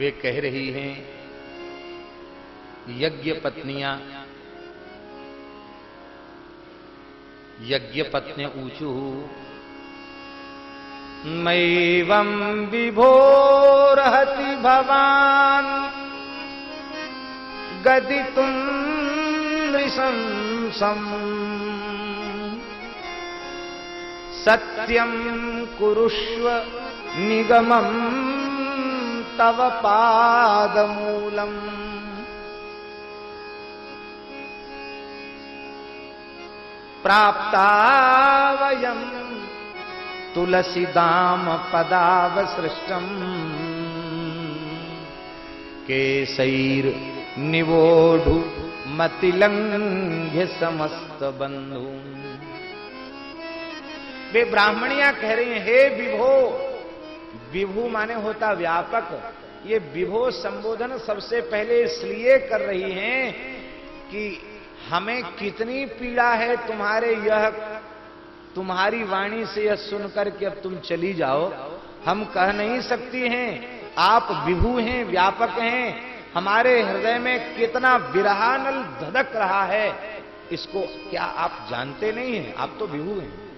वे कह रही हैं, यज्ञ पत्नियाँ, यज्ञ पत्नी ऊंचू मैवं विभोरहति भवान गदितुं नृशंसम्। सत्यं कुरुष्व निगमं तव पादमूलम्। प्राप्ता वयम् निवोढ़ु मतिलंघ्य समस्त बंधु वे ब्राह्मणियाँ कह रही हैं, हे विभो विभू माने होता व्यापक। ये विभो संबोधन सबसे पहले इसलिए कर रही हैं कि हमें कितनी पीड़ा है तुम्हारे यह, तुम्हारी वाणी से यह सुनकर के अब तुम चली जाओ। हम कह नहीं सकती हैं, आप विभू हैं, व्यापक हैं। हमारे हृदय में कितना विरहानल धधक रहा है, इसको क्या आप जानते नहीं हैं? आप तो विभू हैं।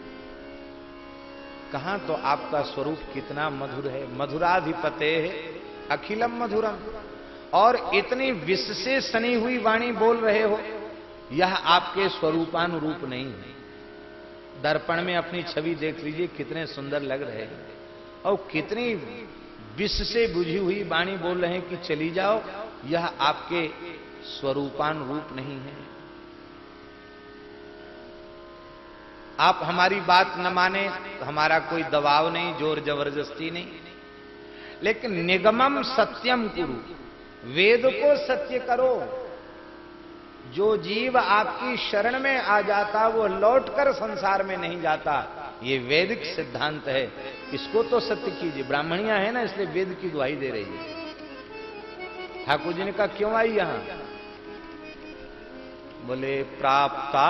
कहा तो आपका स्वरूप कितना मधुर है? मधुराधिपते है। अखिलम मधुरम। और इतनी विष से सनी हुई वाणी बोल रहे हो, यह आपके स्वरूपानुरूप नहीं है। दर्पण में अपनी छवि देख लीजिए, कितने सुंदर लग रहे हैं। और कितनी विष से बुझी हुई वाणी बोल रहे हैं कि चली जाओ, यह आपके स्वरूपानुरूप नहीं है। आप हमारी बात न माने तो हमारा कोई दबाव नहीं, ज़ोर ज़बरदस्ती नहीं। लेकिन निगमम सत्यम कुरु, वेद को सत्य करो। जो जीव आपकी शरण में आ जाता, वो लौटकर संसार में नहीं जाता। ये वैदिक सिद्धांत है। इसको तो सत्य कीजिए। ब्राह्मणियाँ है ना, इसलिए वेद की दुआई दे रही है। ठाकुर जी ने कहा, क्यों आई यहाँ? बोले, प्राप्ता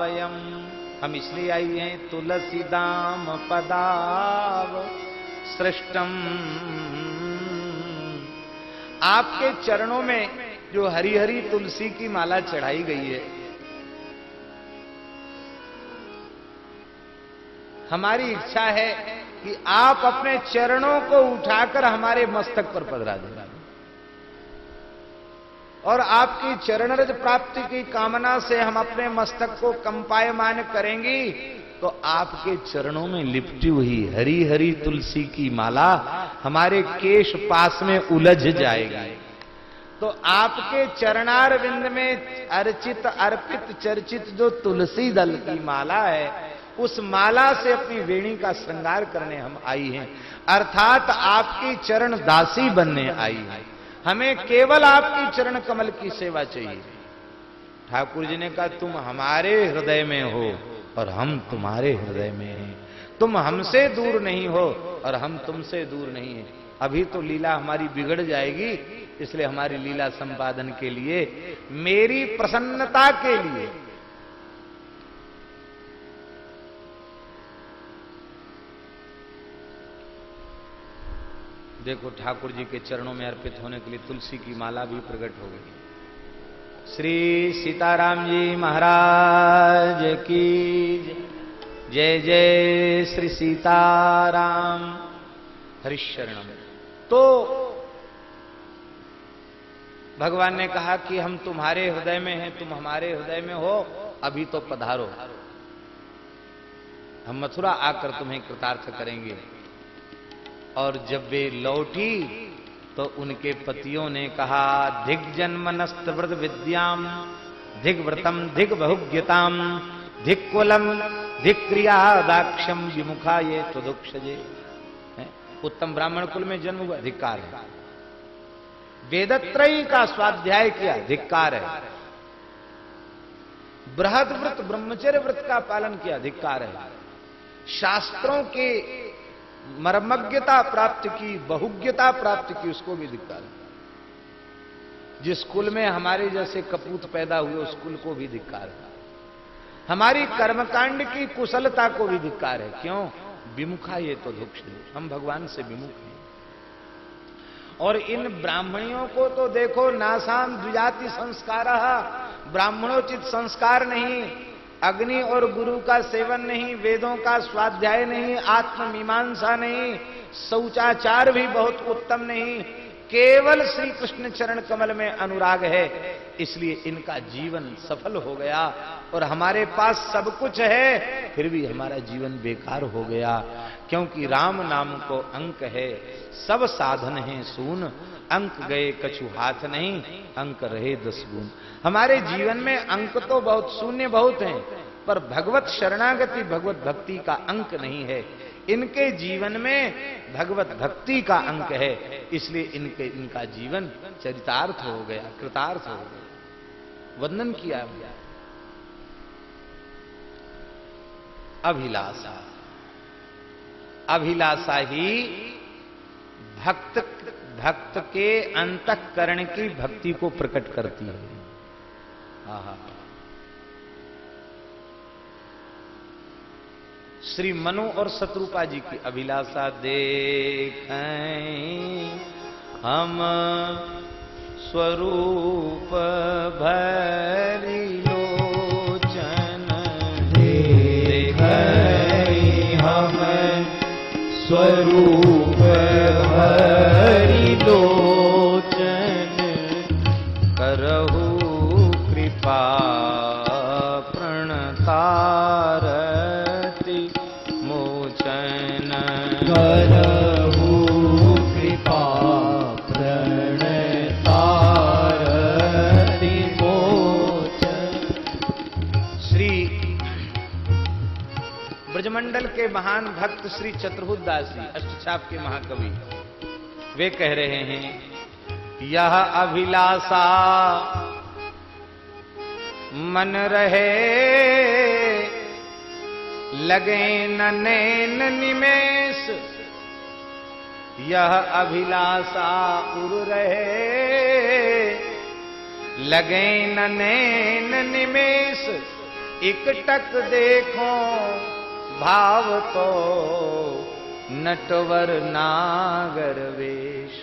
वयम। हम इसलिए आई हैं तुलसी दाम पदाव सृष्टम। आपके चरणों में जो हरी हरी तुलसी की माला चढ़ाई गई है, हमारी इच्छा है कि आप अपने चरणों को उठाकर हमारे मस्तक पर पधरा देना और आपकी चरणरज प्राप्ति की कामना से हम अपने मस्तक को कंपायमान करेंगी तो आपके चरणों में लिपटी हुई हरी हरी तुलसी की माला हमारे केश पास में उलझ जाएगी। तो आपके चरणार विंद में अर्चित, अर्पित, चर्चित जो तुलसी दल की माला है, उस माला से अपनी वेणी का श्रृंगार करने हम आई हैं। अर्थात आपकी चरण दासी बनने आई है। हमें केवल आपकी चरण कमल की सेवा चाहिए। ठाकुर जी ने कहा, तुम हमारे हृदय में हो और हम तुम्हारे हृदय में हैं। तुम हमसे दूर नहीं हो और हम तुमसे दूर नहीं है। अभी तो लीला हमारी बिगड़ जाएगी, इसलिए हमारी लीला संपादन के लिए, मेरी प्रसन्नता के लिए देखो ठाकुर जी के चरणों में अर्पित होने के लिए तुलसी की माला भी प्रकट हो गई। श्री सीताराम जी महाराज की जय जय श्री सीताराम। हरिशरणम तो भगवान ने कहा कि हम तुम्हारे हृदय में हैं, तुम हमारे हृदय में हो, अभी तो पधारो। हम मथुरा आकर तुम्हें कृतार्थ करेंगे। और जब वे लौटी तो उनके पतियों ने कहा धिग जन्मनस्त व्रत विद्याम धिग व्रतम धिग बहुज्ञताम धिक कुलम धिक क्रिया दाक्षम विमुखा ये तो दुक्षजे उत्तम ब्राह्मण कुल में जन्म हुआ, धिक्कार है। वेदत्रयी का स्वाध्याय किया, धिक्कार है। बृहद व्रत ब्रह्मचर्य व्रत का पालन किया, धिक्कार है। शास्त्रों के मर्मज्ञता प्राप्त की, बहुज्ञता प्राप्त की, उसको भी धिक्कार जिस कुल में हमारे जैसे कपूत पैदा हुए, उस कुल को भी धिक्कार है। हमारी कर्मकांड की कुशलता को भी धिक्कार है क्यों? विमुखा ये तो दुख हम भगवान से विमुख हैं। और इन ब्राह्मणियों को तो देखो नासाम द्विजाति संस्कार। ब्राह्मणोचित संस्कार नहीं। अग्नि और गुरु का सेवन नहीं, वेदों का स्वाध्याय नहीं, आत्ममीमांसा नहीं, शौचाचार भी बहुत उत्तम नहीं, केवल श्री कृष्ण चरण कमल में अनुराग है, इसलिए इनका जीवन सफल हो गया और हमारे पास सब कुछ है, फिर भी हमारा जीवन बेकार हो गया, क्योंकि राम नाम को अंक है, सब साधन है सून, अंक गए कछु हाथ नहीं, अंक रहे दस गुण। हमारे जीवन में अंक तो बहुत, शून्य बहुत हैं, पर भगवत शरणागति भगवत भक्ति का अंक नहीं है। इनके जीवन में भगवत भक्ति का अंक है, इसलिए इनके, इनका जीवन चरितार्थ हो गया, कृतार्थ हो गया। वंदन किया गया। अभिलाषा। अभिलाषा ही भक्त भक्त के अंतकरण की भक्ति को प्रकट करती है। आहा श्री मनु और शत्रुपा जी की अभिलाषा देख। हम स्वरूप भरी लोचन देख। हम स्वरूप भरी लोचन महान भक्त श्री चतुर्दास जी, अष्टछाप के महाकवि। वे कह रहे हैं, यह अभिलाषा मन रहे, लगे नैन निमेश यह अभिलाषा उर रहे, लगे नैन निमेश इकटक देखो भाव तो नटवर नागर वेश।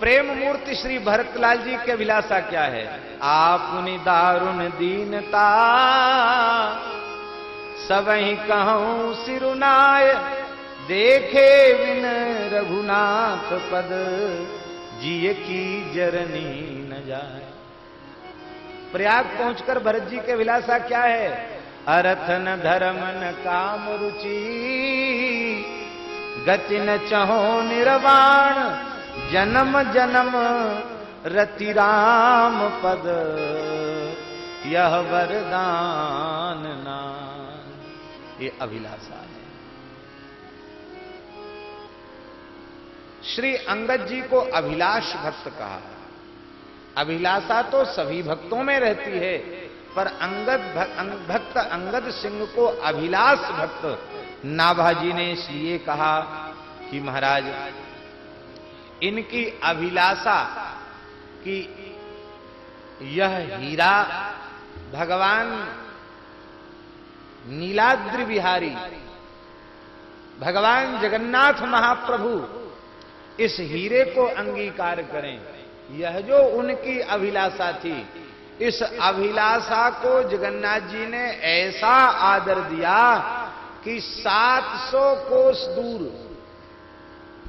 प्रेम मूर्ति श्री भरतलाल जी के अभिलाषा क्या है? आपनी दारुण दीनता सब ही कहूँ सिरुनाय, देखे बिन रघुनाथ पद जिय की जरनी न जाए। प्रयाग पहुंचकर भरत जी के अभिलाषा क्या है? अरथन धर्मन काम रुचि गति न चहो निर्वाण, जन्म जन्म रति राम पद, यह वरदान ना ये अभिलाषा है। श्री अंगद जी को अभिलाष भक्त कहा। अभिलाषा तो सभी भक्तों में रहती है, पर अंगद भक्त अंगद सिंह को अभिलाष भक्त नाभाजी ने इसलिए कहा कि महाराज, इनकी अभिलाषा कि यह हीरा भगवान नीलाद्रि बिहारी, भगवान जगन्नाथ महाप्रभु इस हीरे को अंगीकार करें। यह जो उनकी अभिलाषा थी, इस अभिलाषा को जगन्नाथ जी ने ऐसा आदर दिया कि 700 कोस दूर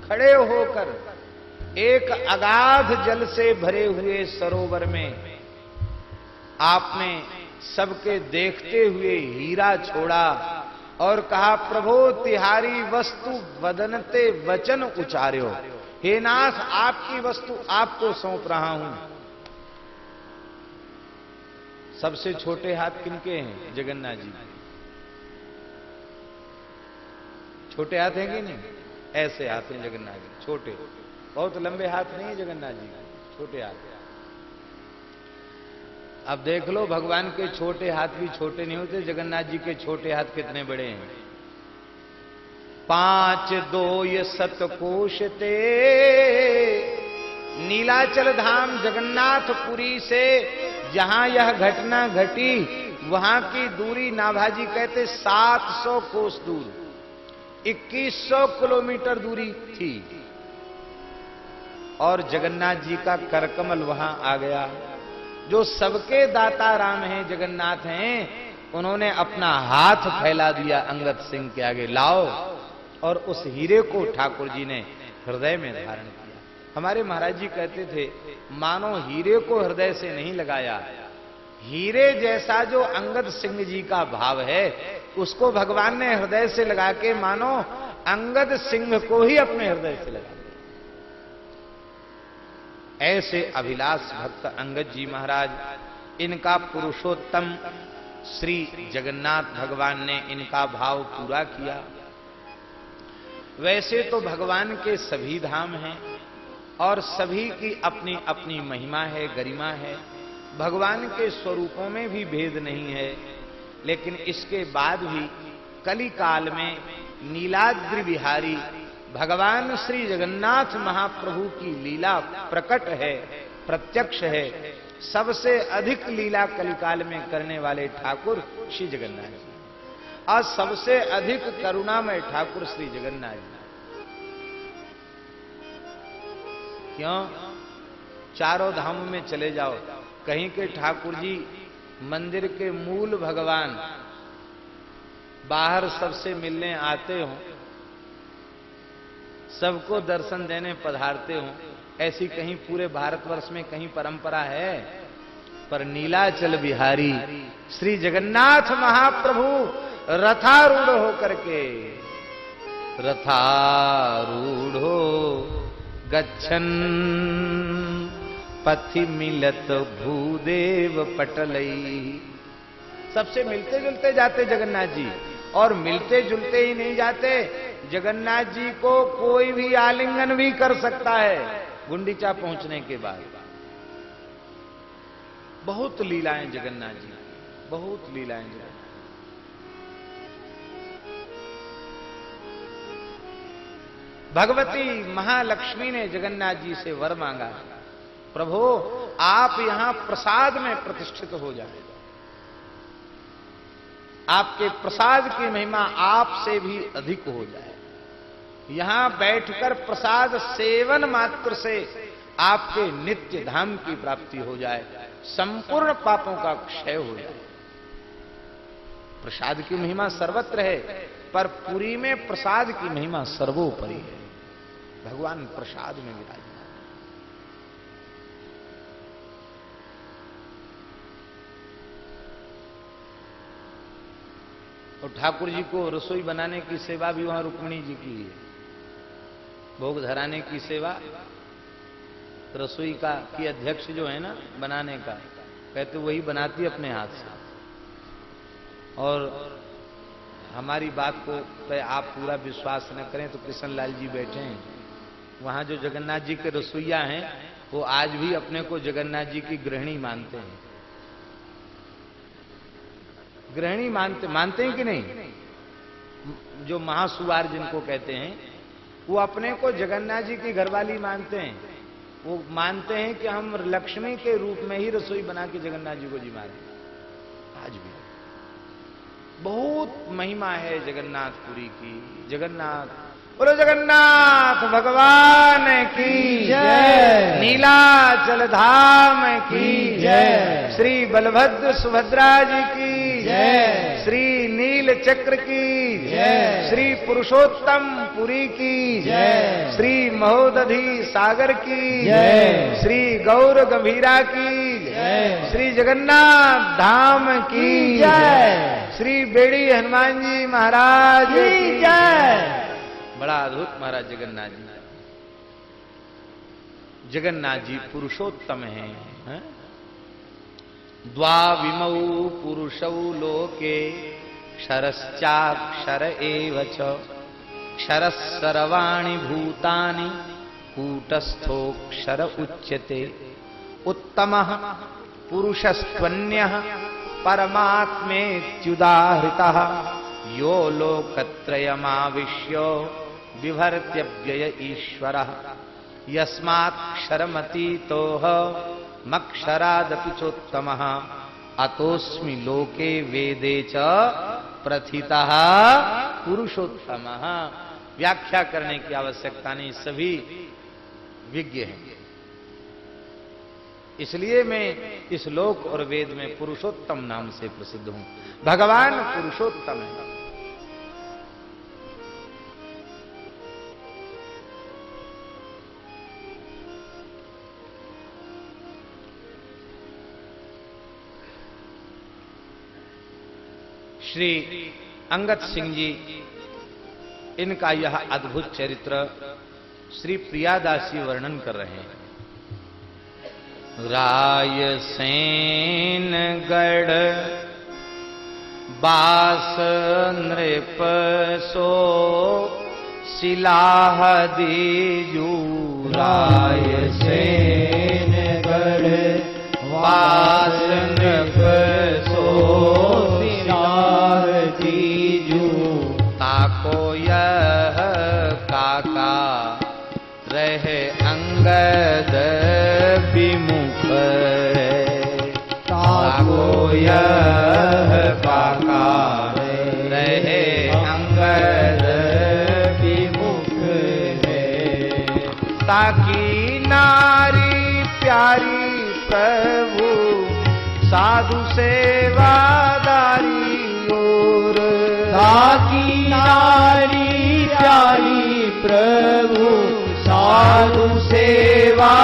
खड़े होकर एक अगाध जल से भरे हुए सरोवर में आपने सबके देखते हुए हीरा छोड़ा और कहा, प्रभो, तिहारी वस्तु बदनते वचन उचार्यो। हे नाथ, आपकी वस्तु आपको सौंप रहा हूँ। सबसे छोटे हाथ किनके हैं, जगन्नाथ जी? छोटे हाथ हैं कि नहीं? ऐसे हाथ हैं जगन्नाथ जी, छोटे। बहुत लंबे हाथ नहीं है जगन्नाथ जी, छोटे हाथ। अब देख लो, भगवान के छोटे हाथ भी छोटे नहीं होते, जगन्नाथ जी के छोटे हाथ कितने बड़े हैं? पाँच दो ये सतकोश ते नीलाचल धाम जगन्नाथपुरी से जहाँ यह घटना घटी, वहाँ की दूरी नाभाजी कहते 700 कोस दूर। 2100 किलोमीटर दूरी थी। और जगन्नाथ जी का करकमल वहाँ आ गया। जो सबके दाता राम हैं, जगन्नाथ हैं, उन्होंने अपना हाथ फैला दिया अंगद सिंह के आगे, लाओ। और उस हीरे को ठाकुर जी ने हृदय में धारण किया। हमारे महाराज जी कहते थे, मानो हीरे को हृदय से नहीं लगाया। हीरे जैसा जो अंगद सिंह जी का भाव है, उसको भगवान ने हृदय से लगा के मानो अंगद सिंह को ही अपने हृदय से लगा ऐसे अभिलाष भक्त अंगद जी महाराज, इनका पुरुषोत्तम श्री जगन्नाथ भगवान ने इनका भाव पूरा किया। वैसे तो भगवान के सभी धाम हैं और सभी की अपनी अपनी महिमा है, गरिमा है। भगवान के स्वरूपों में भी भेद नहीं है, लेकिन इसके बाद भी कली काल में नीलाद्रि बिहारी भगवान श्री जगन्नाथ महाप्रभु की लीला प्रकट है, प्रत्यक्ष है। सबसे अधिक लीला कलिकाल में करने वाले ठाकुर श्री जगन्नाथ जी और सबसे अधिक करुणामय ठाकुर श्री जगन्नाथ जी। क्यों? चारों धामों में चले जाओ। कहीं के ठाकुर जी, मंदिर के मूल भगवान, बाहर सबसे मिलने आते हो, सबको दर्शन देने पधारते हो, ऐसी कहीं पूरे भारतवर्ष में कहीं परंपरा है? पर नीलाचल बिहारी, श्री जगन्नाथ महाप्रभु रथारूढ़ होकर के। रथारूढ़ो गच्छन। पथि मिलत भूदेव पटलई। सबसे मिलते जुलते जाते जगन्नाथ जी। और मिलते जुलते ही नहीं जाते जगन्नाथ जी को कोई भी आलिंगन भी कर सकता है गुंडीचा पहुँचने के बाद। बहुत लीलाएँ जगन्नाथ जी बहुत लीलाएँ जगन्नाथ भगवती महालक्ष्मी ने जगन्नाथ जी से वर मांगा, प्रभु, आप यहाँ प्रसाद में प्रतिष्ठित हो जाए। आपके प्रसाद की महिमा आपसे भी अधिक हो जाए। यहाँ बैठकर प्रसाद सेवन मात्र से आपके नित्य धाम की प्राप्ति हो जाए, संपूर्ण पापों का क्षय हो जाए। प्रसाद की महिमा सर्वत्र है, पर पुरी में प्रसाद की महिमा सर्वोपरि है। भगवान प्रसाद में विराज और ठाकुर जी को रसोई बनाने की सेवा भी वहाँ रुक्मिणी जी की है। भोग धराने की सेवा, रसोई का की अध्यक्ष जो है ना, बनाने का, कहते वही बनाती अपने हाथ से। और हमारी बात को पे आप पूरा विश्वास न करें तो कृष्ण लाल जी बैठे हैं। वहाँ जो जगन्नाथ जी के रसोईया हैं, वो आज भी अपने को जगन्नाथ जी की गृहिणी मानते हैं। गृहिणी मानते मानते हैं कि नहीं? जो महासुवार जिनको कहते हैं, वो अपने को जगन्नाथ जी की घरवाली मानते हैं। वो मानते हैं कि हम लक्ष्मी के रूप में ही रसोई बना के जगन्नाथ जी को जी मारे। आज भी। बहुत महिमा है जगन्नाथपुरी की। जगन्नाथ बोलो जगन्नाथ भगवान की जय। नीलाचल धाम की जय। श्री बलभद्र सुभद्रा जी की जय। श्री नील चक्र की जय। श्री पुरुषोत्तम पुरी की जय। श्री महोदधि सागर की जय। श्री गौर गंभीरा की जय। श्री जगन्नाथ धाम की जय। श्री बेड़ी हनुमान जी महाराज की जय। बड़ा अद्भुत महाराज जगन्नाथ जी। जगन्नाथ जी पुरुषोत्तम हैं हैं? द्वाविमौ पुरुषौ लोके, क्षरश्चाक्षर एव क्षरः सर्वाणि भूतानि कूटस्थोक्षर उच्यते। उत्तमः पुरुषस्त्वन्यः, परमात्मेत्युदाहृतः। यो लोकत्रयमाविश्य। बिभर्त्यव्यय ईश्वरः यस्माक्षरमतीतोह मक्षरादपि चोत्तमः। अतोस्मि लोके वेदे च प्रथिता पुरुषोत्तम। व्याख्या करने की आवश्यकता नहीं, सभी विज्ञ हैं। इसलिए मैं इस लोक और वेद में पुरुषोत्तम नाम से प्रसिद्ध हूँ। भगवान पुरुषोत्तम है। श्री अंगत सिंह जी, इनका यह अद्भुत चरित्र श्री प्रियादासी वर्णन कर रहे हैं। रायसेन गढ़, बास नृप सो, सिलाह दीजू। रायसेन गढ़, बास नृप यह काका रहे अंगद विमुख है। ताकि नारी प्यारी प्रभु साधु सेवादारी और ताकि नारी प्यारी प्रभु साधु सेवादारी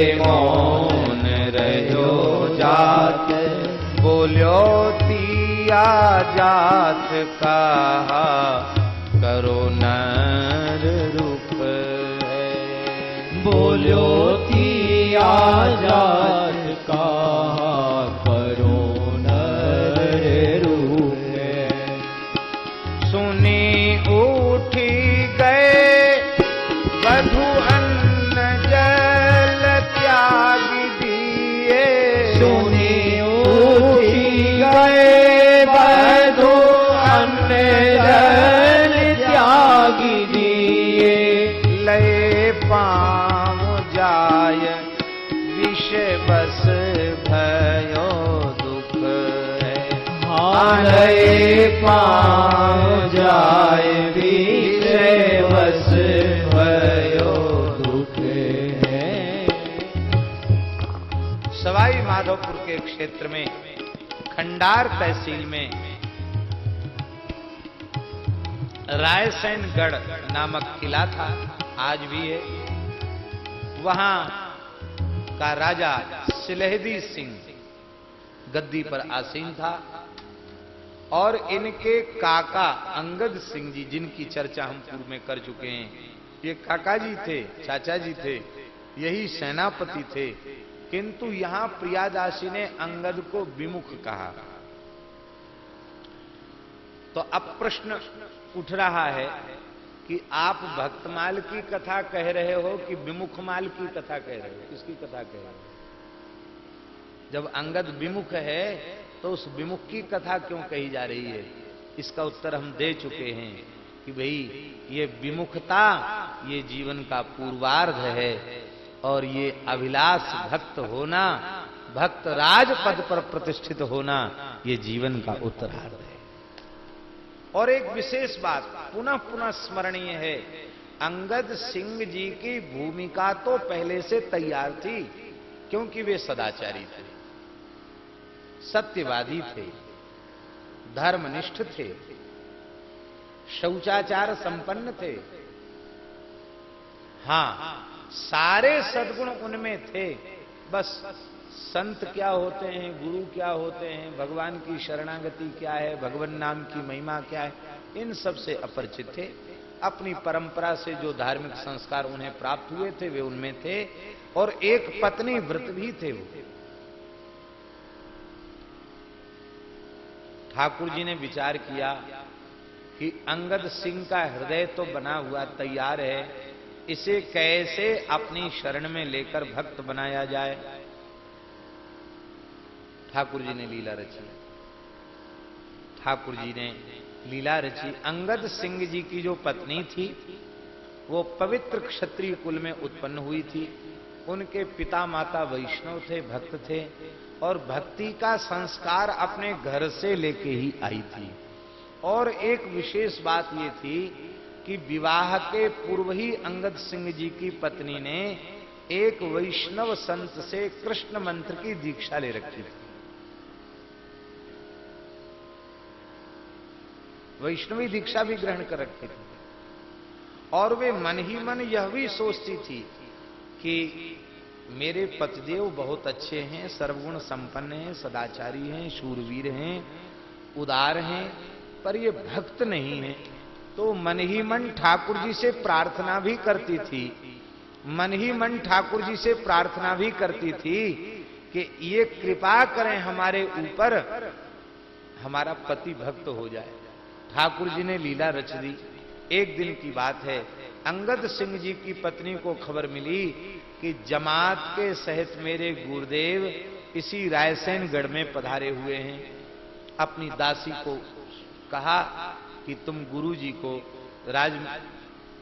जात कहा करो नर रूप है। बोलो तिया जा का खंडार तहसील में। रायसेनगढ़ नामक किला था, आज भी है। वहाँ का राजा सिलहदी सिंह गद्दी पर आसीन था और इनके काका अंगद सिंह जी, जिनकी चर्चा हम पूर्व में कर चुके हैं, ये काका जी थे चाचा जी थे, यही सेनापति थे। किंतु यहाँ प्रियादासी ने अंगद को विमुख कहा। तो अब प्रश्न उठ रहा है कि आप भक्तमाल की कथा कह रहे हो कि विमुख माल की कथा कह रहे हो? किसकी कथा कह रहे हो? जब अंगद विमुख है तो उस विमुख की कथा क्यों कही जा रही है? इसका उत्तर हम दे चुके हैं कि भाई, ये विमुखता, ये जीवन का पूर्वार्ध है और ये अभिलाष भक्त होना, भक्त राज पद पर प्रतिष्ठित होना, ये जीवन का उत्तरार्ध है। और एक विशेष बात, पुनः पुनः स्मरणीय है। अंगद सिंह जी की भूमिका तो पहले से तैयार थी, क्योंकि वे सदाचारी थे। सत्यवादी थे, धर्मनिष्ठ थे, शौचाचार संपन्न थे। हाँ, सारे सद्गुण उनमें थे, बस संत क्या होते हैं, गुरु क्या होते हैं, भगवान की शरणागति क्या है, भगवान नाम की महिमा क्या है, इन सबसे अपरिचित थे। अपनी परंपरा से जो धार्मिक संस्कार उन्हें प्राप्त हुए थे, वे उनमें थे, और एक पत्नी व्रत भी थे वो। ठाकुर जी ने विचार किया कि अंगद सिंह का हृदय तो बना हुआ तैयार है, इसे कैसे अपनी शरण में लेकर भक्त बनाया जाए। ठाकुर जी ने लीला रची। ठाकुर जी ने लीला रची। अंगद सिंह जी की जो पत्नी थी, वो पवित्र क्षत्रिय कुल में उत्पन्न हुई थी। उनके पिता माता वैष्णव थे, भक्त थे और भक्ति का संस्कार अपने घर से लेके ही आई थी। और एक विशेष बात ये थी कि विवाह के पूर्व ही अंगद सिंह जी की पत्नी ने एक वैष्णव संत से कृष्ण मंत्र की दीक्षा ले रखी थी। वैष्णवी दीक्षा भी ग्रहण कर रखी थी। और वे मन ही मन यह भी सोचती थी कि मेरे पतिदेव बहुत अच्छे हैं, सर्वगुण संपन्न हैं, सदाचारी हैं, शूरवीर हैं, उदार हैं, पर ये भक्त नहीं है। तो मन ही मन ठाकुर जी से प्रार्थना भी करती थी। मन ही मन ठाकुर जी से प्रार्थना भी करती थी कि ये कृपा करें हमारे ऊपर, हमारा पति भक्त हो जाए। ठाकुर जी ने लीला रच दी। एक दिन की बात है, अंगद सिंह जी की पत्नी को खबर मिली कि जमात के सहित मेरे गुरुदेव इसी रायसेनगढ़ में पधारे हुए हैं। अपनी दासी को कहा कि तुम गुरु जी को राज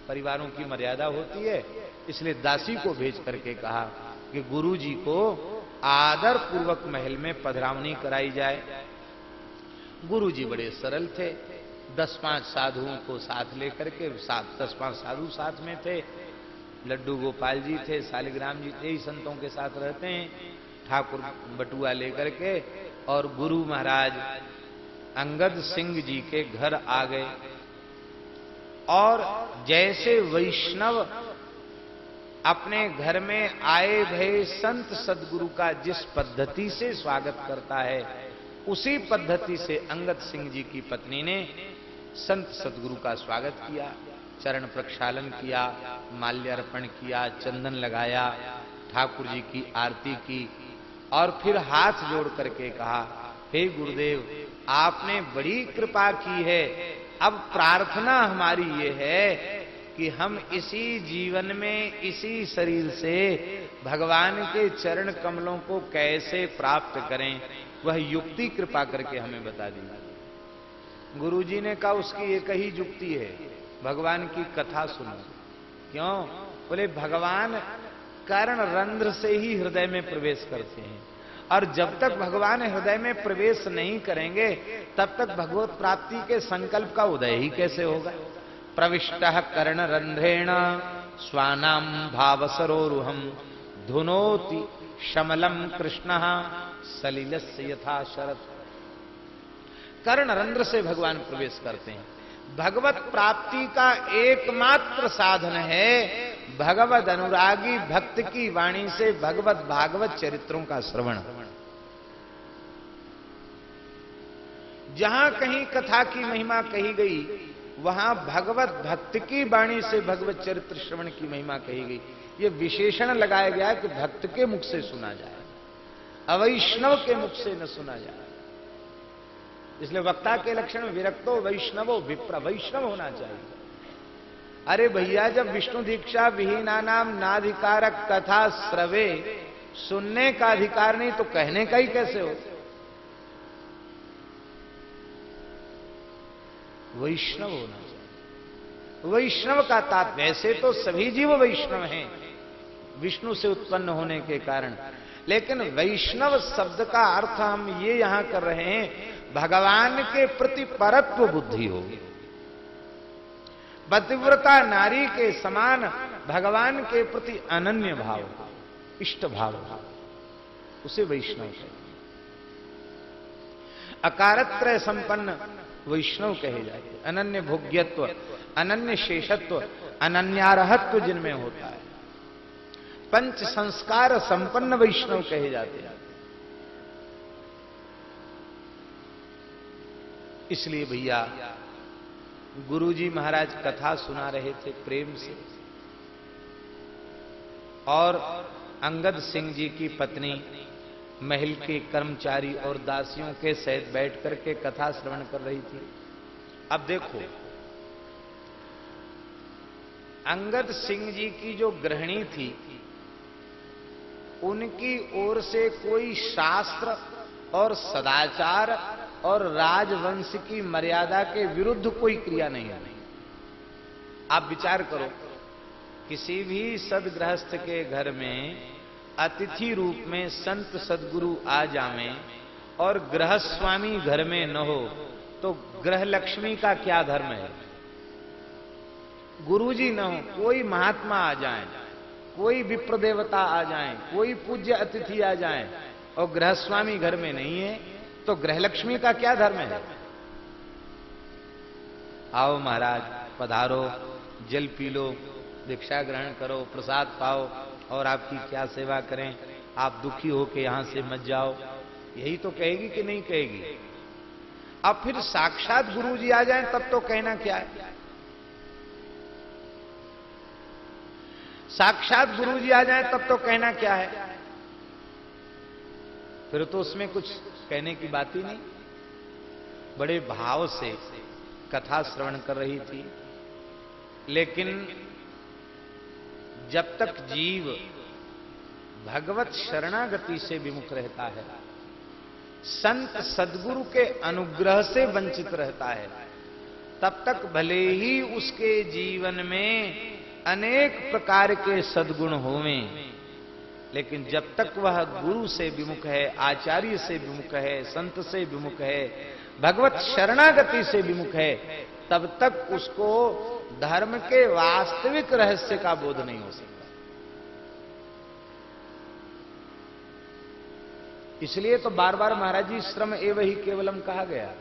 परिवारों की मर्यादा होती है, इसलिए दासी को भेज करके कहा कि गुरु जी को आदर पूर्वक महल में पधरावनी कराई जाए। गुरु जी बड़े सरल थे दस पाँच साधुओं को साथ लेकर के साथ दस पाँच साधु साथ में थे। लड्डू गोपाल जी थे, शालिग्राम जी थे संतों के साथ रहते हैं। ठाकुर बटुआ लेकर के और गुरु महाराज अंगद सिंह जी के घर आ गए। और जैसे वैष्णव अपने घर में आए भय संत सदगुरु का जिस पद्धति से स्वागत करता है, उसी पद्धति से अंगद सिंह जी की पत्नी ने संत सदगुरु का स्वागत किया, चरण प्रक्षालन किया, माल्यार्पण किया, चंदन लगाया, ठाकुर जी की आरती की, और फिर हाथ जोड़ करके कहा, हे गुरुदेव, आपने बड़ी कृपा की है। अब प्रार्थना हमारी ये है कि हम इसी जीवन में, इसी शरीर से भगवान के चरण कमलों को कैसे प्राप्त करें, वह युक्ति कृपा करके हमें बता दी गुरुजी ने कहा, उसकी एक ही युक्ति है। भगवान की कथा सुनो। क्यों? बोले, भगवान कर्ण रंध्र से ही हृदय में प्रवेश करते हैं। और जब तक भगवान हृदय में प्रवेश नहीं करेंगे, तब तक भगवत प्राप्ति के संकल्प का उदय ही कैसे होगा? प्रविष्ट कर्ण रंध्रेण स्वानाम भावसरोरुहम धुनोति शमलम कृष्ण सलिल यथा शरत कर्ण रंध्र से भगवान प्रवेश करते हैं। भगवत प्राप्ति का एकमात्र साधन है भगवत अनुरागी भक्त की वाणी से भगवत भागवत चरित्रों का श्रवण। जहाँ कहीं कथा की महिमा कही गई, वहाँ भगवत भक्त की वाणी से भगवत चरित्र श्रवण की महिमा कही गई। ये विशेषण लगाया गया कि भक्त के मुख से सुना जाए, अवैष्णव के मुख से न सुना जाए। इसलिए वक्ता के लक्षण विरक्तो वैष्णवो विप्र, वैष्णव होना चाहिए। अरे भैया, जब विष्णु दीक्षा विहीना नाम नाधिकारक कथा श्रवे सुनने का अधिकार नहीं तो कहने का ही कैसे हो? वैष्णव होना चाहिए। वैष्णव का तात, वैसे तो सभी जीव वैष्णव हैं, विष्णु से उत्पन्न होने के कारण। लेकिन वैष्णव शब्द का अर्थ हम ये यहाँ कर रहे हैं भगवान के प्रति परत्व बुद्धि हो पतिव्रता नारी के समान भगवान के प्रति अनन्य भाव, इष्ट भाव उसे वैष्णव कहे अकारत्र संपन्न वैष्णव कहे जाते अनन्य भोग्यत्व, अनन्य शेषत्व, अनन्यारहत्व जिनमें होता है। पंच संस्कार संपन्न वैष्णव कहे जाते हैं। इसलिए भैया, गुरुजी महाराज कथा सुना रहे थे प्रेम से। और अंगद सिंह जी की पत्नी, महल के कर्मचारी और दासियों के सहित बैठ करके कथा श्रवण कर रही थी। अब देखो, अंगद सिंह जी की जो गृहिणी थी, उनकी ओर से कोई शास्त्र और सदाचार और राजवंश की मर्यादा के विरुद्ध कोई क्रिया नहीं है। आप विचार करो, किसी भी सदगृहस्थ के घर में अतिथि रूप में संत सदगुरु आ जावे और गृहस्वामी घर में न हो तो ग्रह लक्ष्मी का क्या धर्म है? गुरुजी न हो, कोई महात्मा आ जाए, कोई विप्र देवता आ जाए, कोई पूज्य अतिथि आ जाए और गृहस्वामी घर में नहीं है तो गृहलक्ष्मी का क्या धर्म है? आओ महाराज, पधारो, जल पी लो दीक्षा ग्रहण करो, प्रसाद पाओ, और आपकी क्या सेवा करें? आप दुखी हो के यहाँ से मत जाओ। यही तो कहेगी कि नहीं कहेगी? अब फिर साक्षात गुरु जी आ जाए, तब तो कहना क्या है? साक्षात गुरु जी आ जाए, तब तो कहना क्या है? फिर तो उसमें कुछ कहने की बात ही नहीं। बड़े भाव से कथा श्रवण कर रही थी। लेकिन जब तक जीव भगवत शरणागति से विमुख रहता है, संत सदगुरु के अनुग्रह से वंचित रहता है, तब तक भले ही उसके जीवन में अनेक प्रकार के सदगुण होवे। लेकिन जब तक वह गुरु से विमुख है, आचार्य से विमुख है, संत से विमुख है, भगवत शरणागति से विमुख है, तब तक उसको धर्म के वास्तविक रहस्य का बोध नहीं हो सकता। इसलिए तो बार बार महाराज जी, श्रम एवं ही केवलम कहा गया।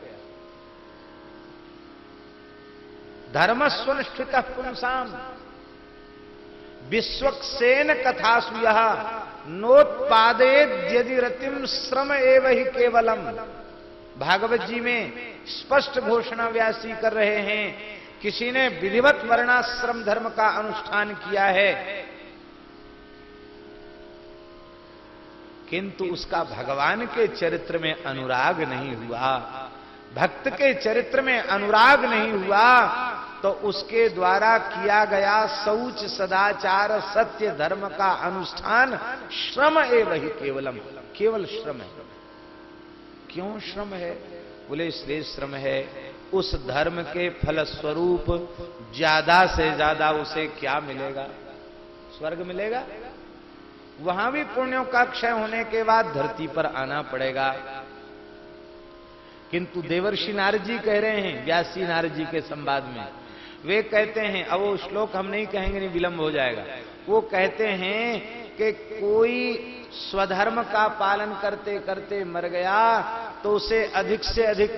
धर्मस्वनुष्ठित पुंसाम। विश्वक्सेन कथासु यह नोत्पादे यदि रतिम श्रम एव ही केवलम। भागवत जी में स्पष्ट घोषणा व्यासी कर रहे हैं, किसी ने विधिवत वर्णाश्रम धर्म का अनुष्ठान किया है। किंतु उसका भगवान के चरित्र में अनुराग नहीं हुआ। भक्त के चरित्र में अनुराग नहीं हुआ। तो उसके द्वारा किया गया शौच, सदाचार, सत्य धर्म का अनुष्ठान श्रम एवं ही केवलम। केवल श्रम है। क्यों श्रम है? बोले, इसलिए श्रम है। उस धर्म के फलस्वरूप ज़्यादा से ज़्यादा उसे क्या मिलेगा? स्वर्ग मिलेगा। वहाँ भी पुण्यों का क्षय होने के बाद धरती पर आना पड़ेगा। किंतु देवर्षि नारद जी कह रहे हैं, व्यासी नारद जी के संवाद में वे कहते हैं, अब वो श्लोक हम नहीं कहेंगे, नहीं विलंब हो जाएगा। वो कहते हैं कि कोई स्वधर्म का पालन करते करते मर गया तो उसे अधिक से अधिक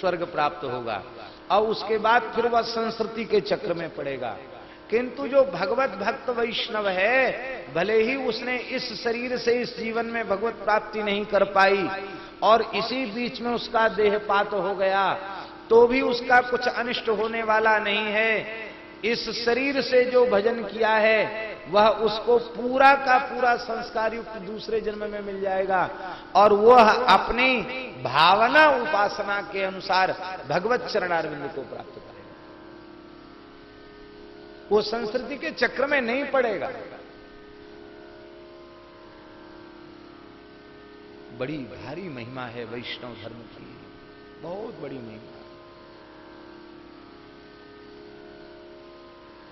स्वर्ग प्राप्त होगा। और उसके बाद फिर वह संस्कृति के चक्र में पड़ेगा। किंतु जो भगवत भक्त वैष्णव है, भले ही उसने इस शरीर से इस जीवन में भगवत प्राप्ति नहीं कर पाई, और इसी बीच में उसका देहपात हो गया तो भी उसका कुछ अनिष्ट होने वाला नहीं है। इस शरीर से जो भजन किया है, वह उसको पूरा का पूरा संस्कार युक्त दूसरे जन्म में मिल जाएगा। और वह अपनी भावना उपासना के अनुसार भगवत चरणारविंद को प्राप्त करेगा। वो संस्कृति के चक्र में नहीं पड़ेगा। बड़ी भारी महिमा है वैष्णव धर्म की। बहुत बड़ी महिमा।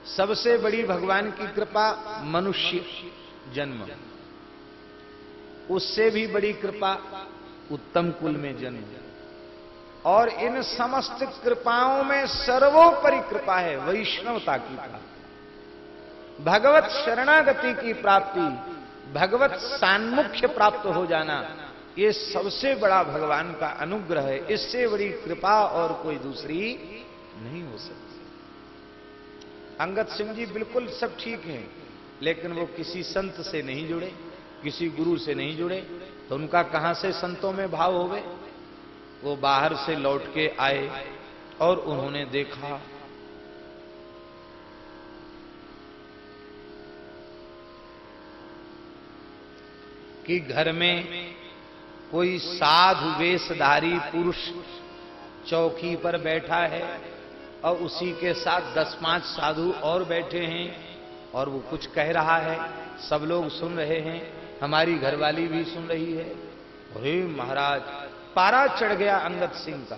सबसे बड़ी भगवान की कृपा मनुष्य जन्म। उससे भी बड़ी कृपा उत्तम कुल में जन्म। और इन समस्त कृपाओं में सर्वोपरि कृपा है, वैष्णवता की प्राप्ति भगवत शरणागति की प्राप्ति, भगवत सान्मुख्य प्राप्त हो जाना, ये सबसे बड़ा भगवान का अनुग्रह है। इससे बड़ी कृपा और कोई दूसरी नहीं हो सकती। अंगद सिंह जी बिल्कुल सब ठीक हैं, लेकिन वो किसी संत से नहीं जुड़े, किसी गुरु से नहीं जुड़े तो उनका कहाँ से संतों में भाव हो गए वो बाहर से लौट के आए और उन्होंने देखा। कि घर में कोई साधु वेशधारी पुरुष चौकी पर बैठा है और उसी के साथ दस पाँच साधु और बैठे हैं और वो कुछ कह रहा है। सब लोग सुन रहे हैं। हमारी घरवाली भी सुन रही है। अरे महाराज, पारा चढ़ गया अंगद सिंह का।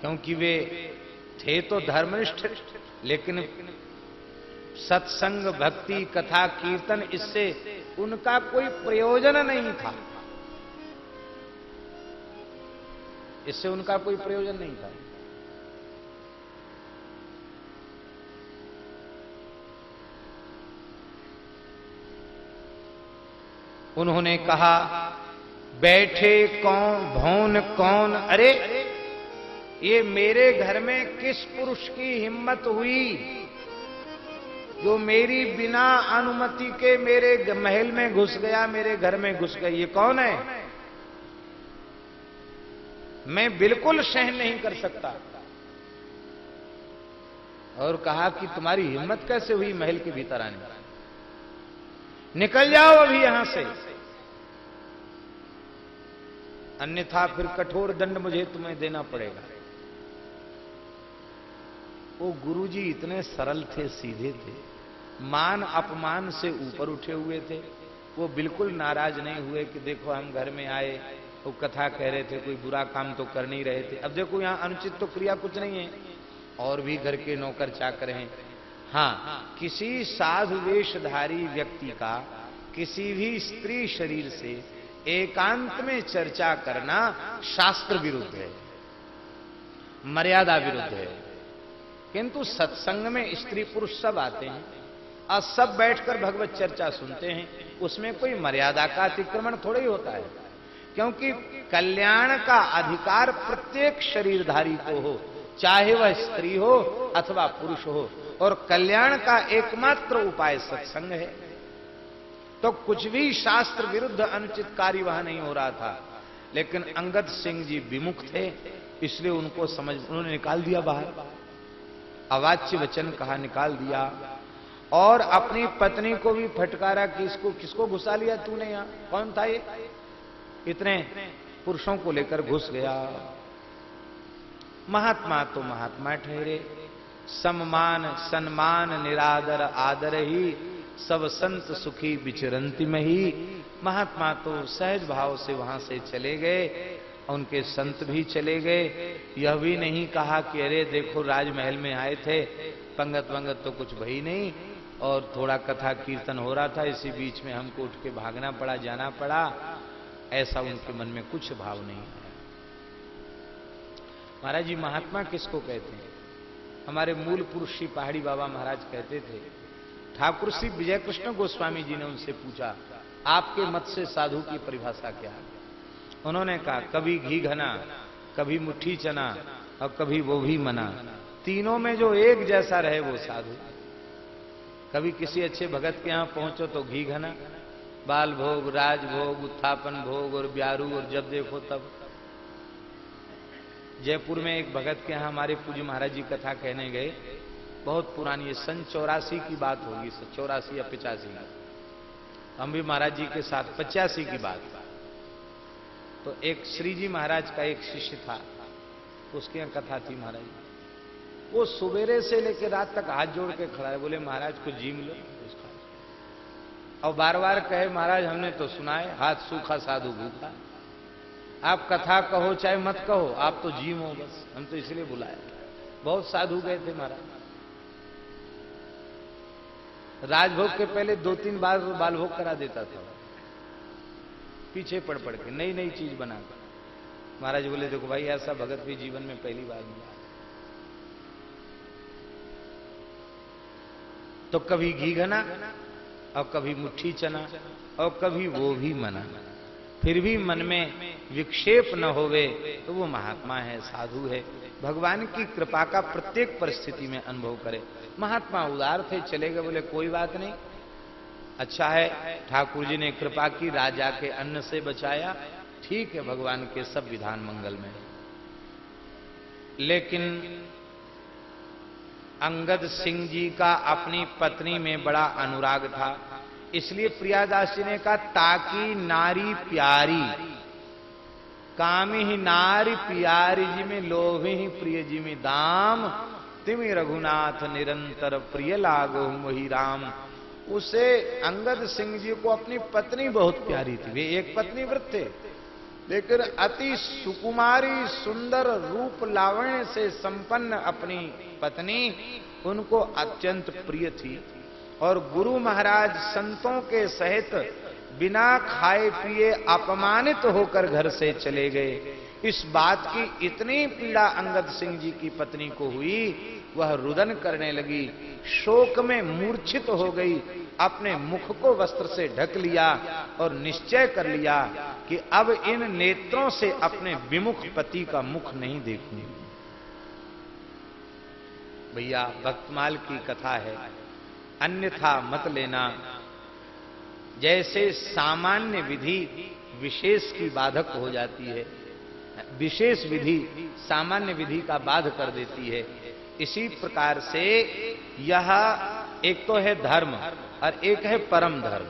क्योंकि वे थे तो धर्मनिष्ठ, लेकिन सत्संग, भक्ति, कथा, कीर्तन, इससे उनका कोई प्रयोजन नहीं था। इससे उनका कोई प्रयोजन नहीं था। उन्होंने कहा, बैठे कौन, भौन कौन? अरे, ये मेरे घर में किस पुरुष की हिम्मत हुई? जो मेरी बिना अनुमति के मेरे महल में घुस गया, मेरे घर में घुस गया ये कौन है? मैं बिल्कुल सहन नहीं कर सकता। और कहा कि तुम्हारी हिम्मत कैसे हुई महल के भीतर आने निकल जाओ अभी यहाँ से। अन्यथा फिर कठोर दंड मुझे तुम्हें देना पड़ेगा। वो गुरुजी, इतने सरल थे, सीधे थे। मान अपमान से ऊपर उठे हुए थे। वो बिल्कुल नाराज़ नहीं हुए कि देखो हम घर में आए वो कथा कह रहे थे, कोई बुरा काम तो कर नहीं रहे थे। अब देखो यहाँ अनुचित तो क्रिया कुछ नहीं है। और भी घर के नौकर चाकर हैं। हाँ किसी साधु वेशधारी व्यक्ति का किसी भी स्त्री शरीर से एकांत में चर्चा करना शास्त्र विरुद्ध है। मर्यादा विरुद्ध है। किंतु सत्संग में स्त्री पुरुष सब आते हैं। और सब बैठकर भगवत चर्चा सुनते हैं। उसमें कोई मर्यादा का अतिक्रमण थोड़ा ही होता है। क्योंकि कल्याण का अधिकार प्रत्येक शरीरधारी को हो, चाहे वह स्त्री हो अथवा पुरुष हो, और कल्याण का एकमात्र उपाय सत्संग है। तो कुछ भी शास्त्र विरुद्ध अनुचित कार्य वहाँ नहीं हो रहा था, लेकिन अंगद सिंह जी विमुख थे, इसलिए उनको समझ, उन्होंने निकाल दिया बाहर। अवाच्य वचन कहा, निकाल दिया। और अपनी पत्नी को भी फटकारा कि इसको, किसको घुसा लिया तूने यहाँ? कौन था ये? इतने पुरुषों को लेकर घुस गया। महात्मा तो महात्मा ठहरे। सम्मान सम्मान, निरादर, आदर ही सब संत सुखी विचरंती में ही। महात्मा तो सहज भाव से वहाँ से चले गए उनके संत भी चले गए। यह भी नहीं कहा कि अरे देखो राजमहल में आए थे, पंगत वंगत तो कुछ भई नहीं। और थोड़ा कथा कीर्तन हो रहा था, इसी बीच में हमको उठ के भागना पड़ा, जाना पड़ा। ऐसा उनके मन में कुछ भाव नहीं है। महाराज जी, महात्मा किसको कहते हैं? हमारे मूल पुरुष श्री पहाड़ी बाबा महाराज कहते थे, ठाकुर श्री विजय कृष्ण गोस्वामी जी ने उनसे पूछा, आपके मत से साधु की परिभाषा क्या है? उन्होंने कहा, कभी घी घना, कभी मुट्ठी चना और कभी वो भी मना। तीनों में जो एक जैसा रहे वो साधु। कभी किसी अच्छे भगत के यहाँ पहुंचो तो घी घना बाल भोग, राज भोग, उत्थापन भोग और ब्यारू और जब देखो तब। जयपुर में एक भगत के यहाँ हमारे पूज्य महाराज जी कथा कहने गए, बहुत पुरानी है, सन चौरासी की बात होगी चौरासी या पिचासी। हम भी महाराज जी के साथ पचासी की बात। तो एक श्री जी महाराज का एक शिष्य था, उसके यहाँ कथा थी महाराज वो सवेरे से लेकर रात तक हाथ जोड़ के खड़ा है, बोले, महाराज को जी मिलो। उसका और बार बार कहे, महाराज, हमने तो सुनाए हाथ सूखा, साधु भूखा। आप कथा कहो, चाहे मत कहो, आप तो जीव हो बस। हम तो इसलिए बुलाए। बहुत साधु गए थे महाराज। राजभोग के पहले दो तीन बार बालभोग करा देता था। पीछे पड़ पड़ के नई नई चीज़ बनाकर महाराज बोले, देखो भाई, ऐसा भगत भी जीवन में पहली बार मिला तो कभी घी घना और कभी मुट्ठी चना, और कभी वो भी मना। फिर भी मन में विक्षेप न होवे तो वो महात्मा है, साधु है। भगवान की कृपा का प्रत्येक परिस्थिति में अनुभव करे। महात्मा उदार थे, चले गए, बोले, कोई बात नहीं। अच्छा है, ठाकुर जी ने कृपा की, राजा के अन्न से बचाया। ठीक है, भगवान के सब विधान मंगल में लेकिन अंगद सिंह जी का अपनी पत्नी में बड़ा अनुराग था। इसलिए प्रियादास जी ने कहा, ताकि नारी प्यारी, काम ही नारी प्यारी जी में लोभ ही प्रिय जी में दाम, तिमि रघुनाथ निरंतर प्रिय लागो वही राम। उसे अंगद सिंह जी को अपनी पत्नी बहुत प्यारी थी। वे एक पत्नी व्रत थे। लेकिन अति सुकुमारी, सुंदर रूप लावण्य से संपन्न अपनी पत्नी उनको अत्यंत प्रिय थी और गुरु महाराज संतों के सहित बिना खाए पिए अपमानित होकर घर से चले गए। इस बात की इतनी पीड़ा अंगद सिंह जी की पत्नी को हुई, वह रुदन करने लगी, शोक में मूर्छित हो गई, अपने मुख को वस्त्र से ढक लिया और निश्चय कर लिया कि अब इन नेत्रों से अपने विमुख पति का मुख नहीं देखूँगी। भैया भक्तमाल की कथा है। अन्यथा मत लेना। जैसे सामान्य विधि विशेष की बाधक हो जाती है, विशेष विधि सामान्य विधि का बाध कर देती है। इसी प्रकार से यह एक तो है धर्म और एक है परम धर्म।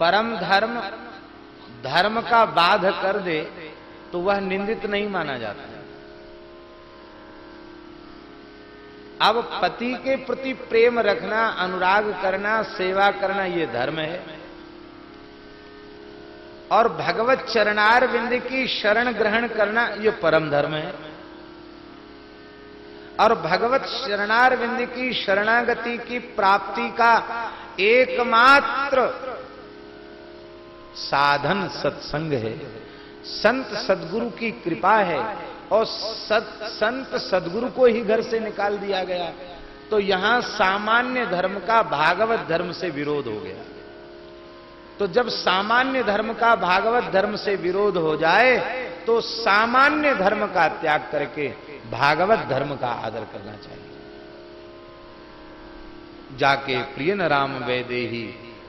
परम धर्म धर्म का बाध कर दे तो वह निंदित नहीं माना जाता। अब पति के प्रति प्रेम रखना, अनुराग करना, सेवा करना यह धर्म है। और भगवत चरणार बिंद की शरण ग्रहण करना यह परम धर्म है। और भगवत शरणार बिंद की शरणागति की प्राप्ति का एकमात्र साधन सत्संग है। संत सदगुरु की कृपा है और सत, संत सदगुरु को ही घर से निकाल दिया गया। तो यहाँ सामान्य धर्म का भागवत धर्म से विरोध हो गया। तो जब सामान्य धर्म का भागवत धर्म से विरोध हो जाए तो सामान्य धर्म का त्याग करके भागवत धर्म का आदर करना चाहिए। जाके प्रिय राम वैदे ही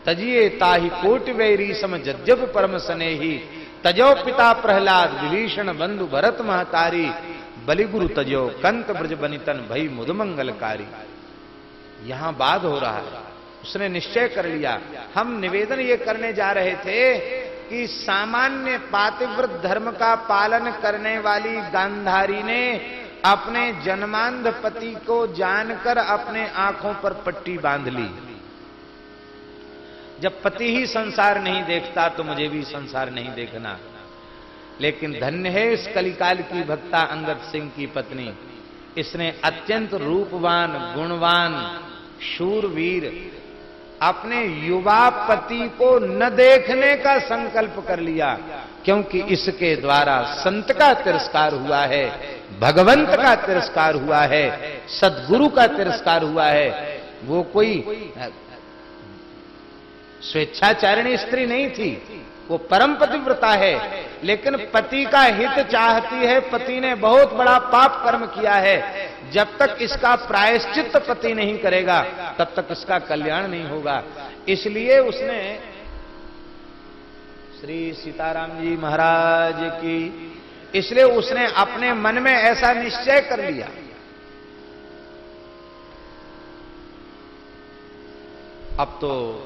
तजिए ताही कोट वैरी सम जज्जब परम सने ही तजो पिता प्रहलाद विभीषण बंधु भरत महतारी, बलिगुरु तजो कंत ब्रज बनितन भई मुदमंगलकारी। यहाँ बाद हो रहा है। उसने निश्चय कर लिया, हम निवेदन ये करने जा रहे थे कि सामान्य पातिव्रत धर्म का पालन करने वाली गांधारी ने अपने जन्मांध पति को जानकर अपने आँखों पर पट्टी बाँध ली। जब पति ही संसार नहीं देखता तो मुझे भी संसार नहीं देखना। लेकिन धन्य है इस कलिकाल की भक्ता अंगद सिंह की पत्नी। इसने अत्यंत रूपवान, गुणवान, शूरवीर अपने युवा पति को न देखने का संकल्प कर लिया, क्योंकि इसके द्वारा संत का तिरस्कार हुआ है, भगवंत का तिरस्कार हुआ है, सदगुरु का तिरस्कार हुआ है। वो कोई स्वेच्छाचारिणी स्त्री नहीं थी। वो परम पतिव्रता है। लेकिन पति का हित चाहती है। पति ने बहुत बड़ा पाप कर्म किया है। जब तक इसका प्रायश्चित पति नहीं करेगा, तब तक इसका कल्याण नहीं होगा। इसलिए उसने श्री सीताराम जी महाराज की, इसलिए उसने अपने मन में ऐसा निश्चय कर लिया। अब तो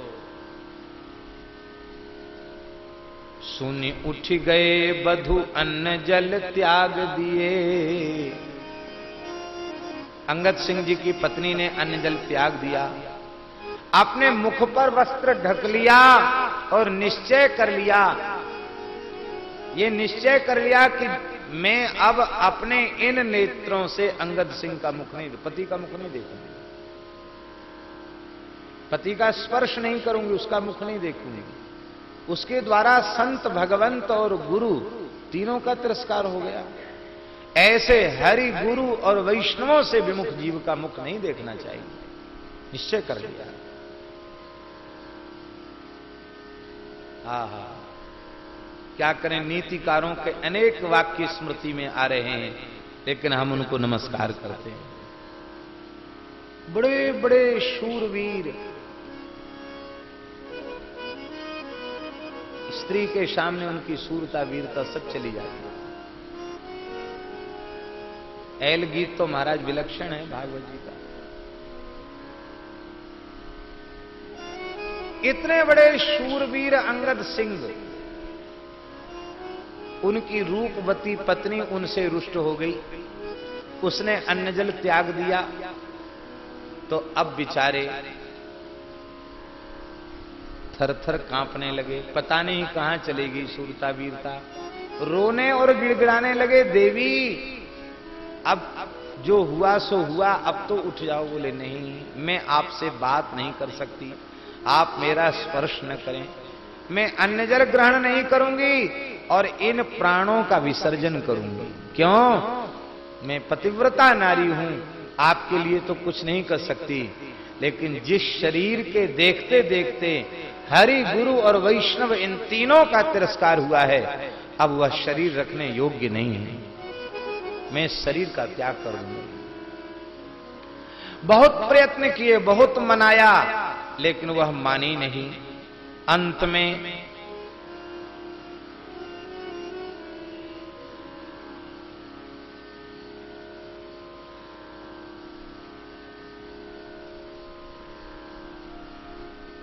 सुनी उठ गए बधु अन्न जल त्याग दिए। अंगद सिंह जी की पत्नी ने अन्न जल त्याग दिया। अपने मुख पर वस्त्र ढक लिया और निश्चय कर लिया। ये निश्चय कर लिया कि मैं अब अपने इन नेत्रों से अंगद सिंह का मुख नहीं, पति का मुख नहीं देखूँगी। पति का स्पर्श नहीं करूँगी, उसका मुख नहीं देखूँगी। उसके द्वारा संत, भगवंत और गुरु तीनों का तिरस्कार हो गया। ऐसे हरि गुरु और वैष्णवों से विमुख जीव का मुख नहीं देखना चाहिए। निश्चय कर लिया। हा हा क्या करें? नीतिकारों के अनेक वाक्य स्मृति में आ रहे हैं, लेकिन हम उनको नमस्कार करते हैं। बड़े बड़े शूरवीर स्त्री के सामने उनकी सूरता, वीरता सब चली जाती है। एल गीत तो महाराज विलक्षण है भागवत जी का। इतने बड़े शूरवीर अंगद सिंह, उनकी रूपवती पत्नी उनसे रुष्ट हो गई। उसने अन्नजल त्याग दिया तो अब बिचारे थर थर कांपने लगे। पता नहीं कहाँ चलेगी सूरता वीरता। रोने और गिड़गिड़ाने लगे, देवी, अब, जो हुआ सो हुआ, अब तो उठ जाओ, बोले, नहीं, मैं आपसे बात नहीं कर सकती। आप मेरा स्पर्श न करें। मैं अन्य जल ग्रहण नहीं करूँगी और इन प्राणों का विसर्जन करूँगी। क्यों? मैं पतिव्रता नारी हूँ। आपके लिए तो कुछ नहीं कर सकती। लेकिन जिस शरीर के देखते देखते हरि, गुरु और वैष्णव इन तीनों का तिरस्कार हुआ है। अब वह शरीर रखने योग्य नहीं है। मैं शरीर का त्याग करूँगा। बहुत प्रयत्न किए, बहुत मनाया, लेकिन वह मानी नहीं। अंत में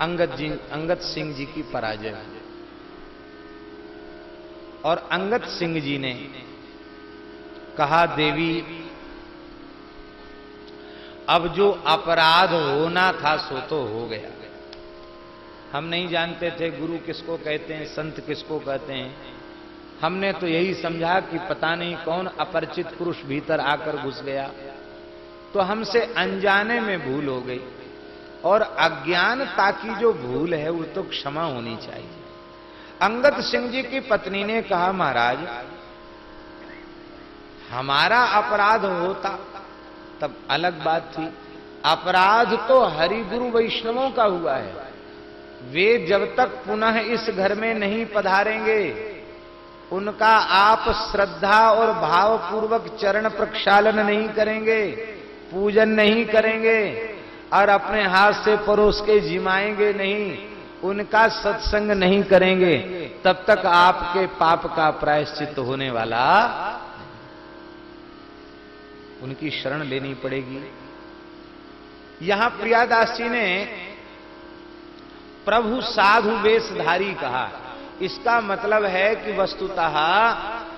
अंगद जी, अंगद सिंह जी की पराजय। और अंगद सिंह जी ने कहा, देवी, अब जो अपराध होना था, सो तो हो गया। हम नहीं जानते थे गुरु किसको कहते हैं, संत किसको कहते हैं। हमने तो यही समझा कि पता नहीं कौन अपरिचित पुरुष भीतर आकर घुस गया। तो हमसे अनजाने में भूल हो गई। और अज्ञानता की जो भूल है, वो तो क्षमा होनी चाहिए। अंगद सिंह जी की पत्नी ने कहा, महाराज, हमारा अपराध होता, तब अलग बात थी। अपराध तो हरि गुरु वैष्णवों का हुआ है। वे जब तक पुनः इस घर में नहीं पधारेंगे, उनका आप श्रद्धा और भावपूर्वक चरण प्रक्षालन नहीं करेंगे, पूजन नहीं करेंगे और अपने हाथ से परोस के जिमाएँगे नहीं, उनका सत्संग नहीं करेंगे, तब तक आपके पाप का प्रायश्चित होने वाला उनकी शरण लेनी पड़ेगी। यहाँ प्रियादास जी ने प्रभु साधु वेशधारी कहा। इसका मतलब है कि वस्तुतः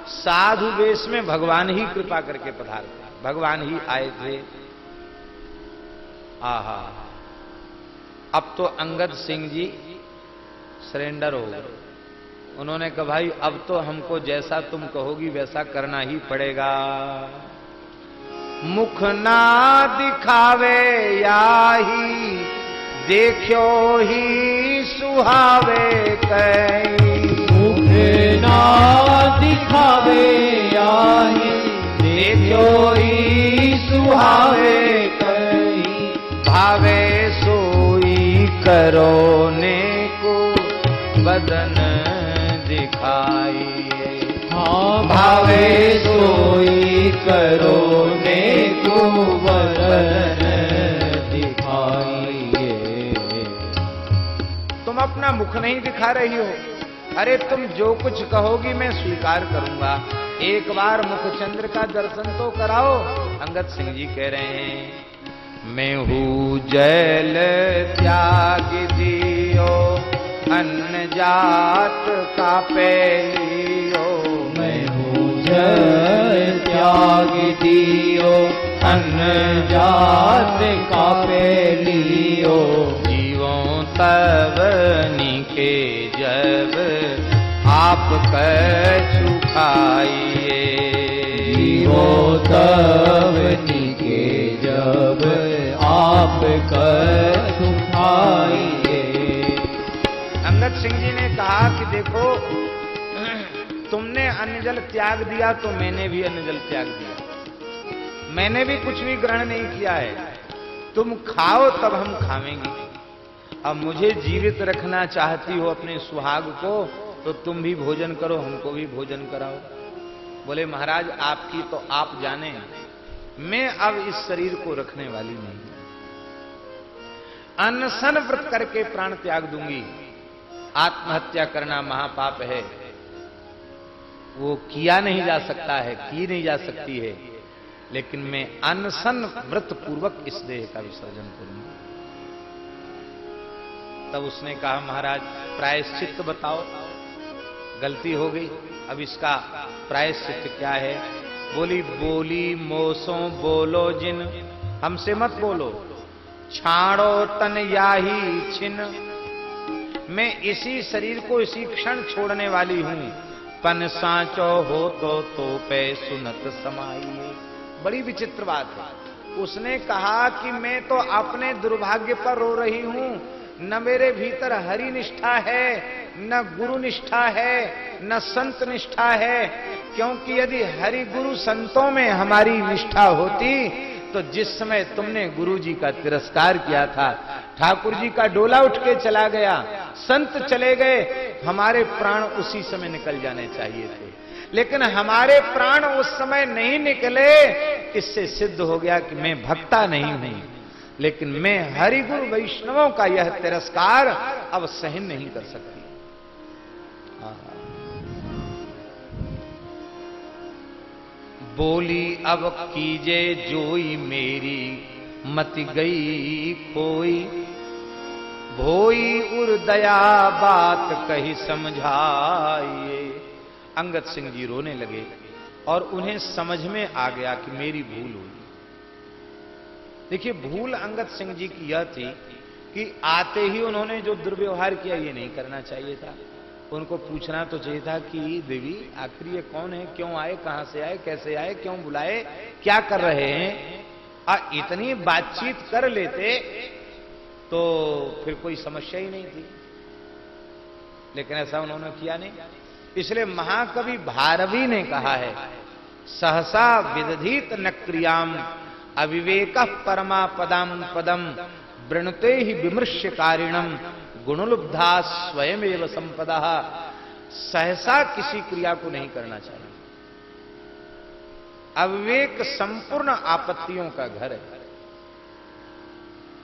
साधु वेश में भगवान ही कृपा करके पधार भगवान ही आए थे। आहा। अब तो अंगद सिंह जी सरेंडर हो गए। उन्होंने कहा, भाई, अब तो हमको जैसा तुम कहोगी, वैसा करना ही पड़ेगा। मुख ना दिखावे, या ही देखो ही सुहावे कई मुख ना दिखावे, या ही देखो ही सुहावे सोई करो ने को बदन दिखाइए। हाँ भावे सोई करो ने को बदन दिखाइए। तुम अपना मुख नहीं दिखा रही हो। अरे तुम जो कुछ कहोगी मैं स्वीकार करूँगा। एक बार मुख चंद्र का दर्शन तो कराओ अंगद सिंह जी कह रहे हैं। मैं हूँ जैल त्याग दियो, अन्न जात का पेलियो मैं हूँ जल त्याग दियो, अन्न जात का पेलियो जीवों तब निके जब आप कछु खाइए जीवो तब आप सुखाइए अंगद सिंह जी ने कहा कि देखो, तुमने अन्न जल त्याग दिया तो मैंने भी अन्न जल त्याग दिया। मैंने भी कुछ भी ग्रहण नहीं किया है। तुम खाओ, तब हम खावेंगे। अब मुझे जीवित रखना चाहती हो अपने सुहाग को तो तुम भी भोजन करो, हमको भी भोजन कराओ। बोले, महाराज, आपकी तो आप जाने, मैं अब इस शरीर को रखने वाली नहीं अनशन व्रत करके प्राण त्याग दूँगी। आत्महत्या करना महापाप है। वो किया नहीं जा सकता है, की नहीं जा सकती है। लेकिन मैं अनशन व्रत पूर्वक इस देह का विसर्जन करूँगा। तब उसने कहा, महाराज, प्रायश्चित बताओ। गलती हो गई। अब इसका प्रायश्चित क्या है? बोली बोली, मोसो, बोलो जिन। हमसे मत बोलो। छाड़ो तन या ही छिन। मैं इसी शरीर को इसी क्षण छोड़ने वाली हूँ। पन सांचो हो तो तो पे सुनत समाइए। बड़ी विचित्र बात है। उसने कहा कि मैं तो अपने दुर्भाग्य पर रो रही हूँ। न मेरे भीतर हरि निष्ठा है, न गुरु निष्ठा है, न संत निष्ठा है। क्योंकि यदि हरि गुरु संतों में हमारी निष्ठा होती तो जिस समय तुमने गुरु जी का तिरस्कार किया था, ठाकुर जी का डोला उठ के चला गया, संत चले गए, हमारे प्राण उसी समय निकल जाने चाहिए थे। लेकिन हमारे प्राण उस समय नहीं निकले, इससे सिद्ध हो गया कि मैं भक्ता नहीं हूँ। लेकिन मैं हरिगुरु वैष्णवों का यह तिरस्कार अब सहन नहीं कर सकती। बोली, अब कीजे जोई मेरी, मत गई कोई। भोई उर दया बात कही समझाइए। अंगद सिंह जी रोने लगे और उन्हें समझ में आ गया कि मेरी भूल हुई। देखिए, भूल अंगद सिंह जी की यह थी कि आते ही उन्होंने जो दुर्व्यवहार किया, ये नहीं करना चाहिए था। उनको पूछना तो चाहिए था कि, देवी, आखिर ये कौन है? क्यों आए? कहाँ से आए? कैसे आए? क्यों बुलाए? क्या कर रहे हैं? आ, इतनी बातचीत कर लेते तो फिर कोई समस्या ही नहीं थी। लेकिन ऐसा उन्होंने किया नहीं। इसलिए महाकवि भारवी ने कहा है, सहसा विदधित नक्रियाम, अविवेक परमा पदम पदम वृणते ही विमृश्य कारिणम गुणलुब्धा स्वयं संपदा। सहसा किसी क्रिया को नहीं करना चाहिए। अविवेक संपूर्ण आपत्तियों का घर है।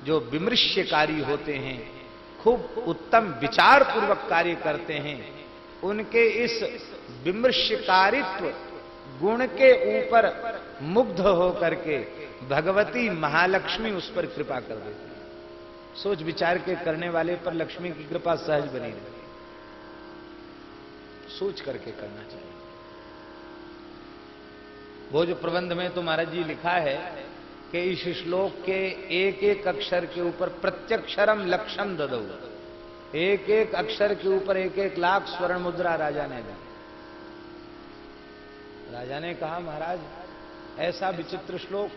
जो विमृश्यकारी होते हैं, खूब उत्तम विचार पूर्वक कार्य करते हैं, उनके इस विमृश्यकारित्व गुण के ऊपर मुग्ध होकर के भगवती महालक्ष्मी उस पर कृपा कर देती सोच विचार के करने वाले पर लक्ष्मी की कृपा सहज बनी रहे। सोच करके करना चाहिए। वो जो प्रबंध में तो महाराज जी लिखा है कि इस श्लोक के एक एक अक्षर के ऊपर प्रत्यक्षरम लक्षम ददो। एक एक अक्षर के ऊपर एक एक लाख स्वर्ण मुद्रा राजा ने दी। राजा ने कहा, महाराज, ऐसा विचित्र श्लोक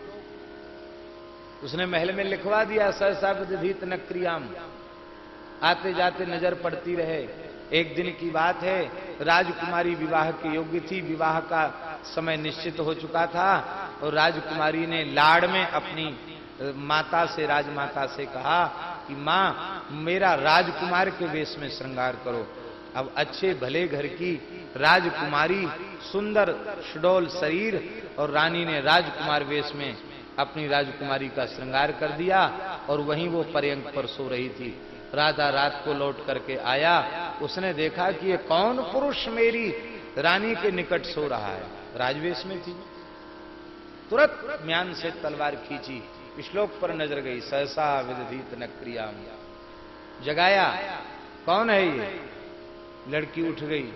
उसने महल में लिखवा दिया सहसा विधित न क्रियाम। आते जाते नज़र पड़ती रहे। एक दिन की बात है, राजकुमारी विवाह के योग्य थी, विवाह का समय निश्चित हो चुका था और राजकुमारी ने लाड़ में अपनी माता से, राजमाता से कहा कि, माँ, मेरा राजकुमार के वेश में श्रृंगार करो। अब अच्छे भले घर की राजकुमारी, सुंदर, सुडोल शरीर और रानी ने राजकुमार वेश में अपनी राजकुमारी का श्रृंगार कर दिया और वहीं वो पर्यंक पर सो रही थी। राधा रात को लौट करके आया। उसने देखा कि ये कौन पुरुष मेरी रानी के निकट सो रहा है। राजवेश में थी। तुरंत म्यान से तलवार खींची। श्लोक पर नज़र गई। सहसा विदधित न क्रिया जगाया, कौन है ये? लड़की उठ गई।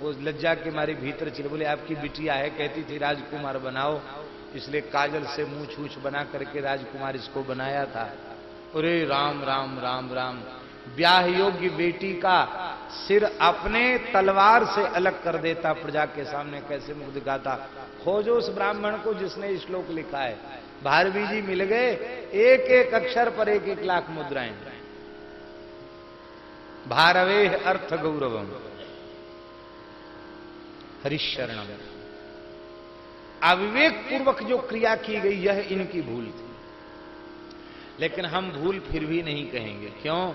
वो लज्जा के मारे भीतर चिल बोले आपकी बिटिया है। कहती थी, राजकुमार बनाओ। इसलिए काजल से मुँह छूछ बना करके राजकुमार इसको बनाया था। अरे राम राम राम राम। ब्याह योग्य बेटी का सिर अपने तलवार से अलग कर देता प्रजा के सामने कैसे मुख दिखाता। खोजो उस ब्राह्मण को जिसने श्लोक लिखा है। भारवी जी मिल गए एक एक अक्षर पर एक एक लाख मुद्राएँ। भारवे अर्थ गौरवम। हरिशरणम। अविवेक पूर्वक जो क्रिया की गई, यह इनकी भूल थी। लेकिन हम भूल फिर भी नहीं कहेंगे। क्यों?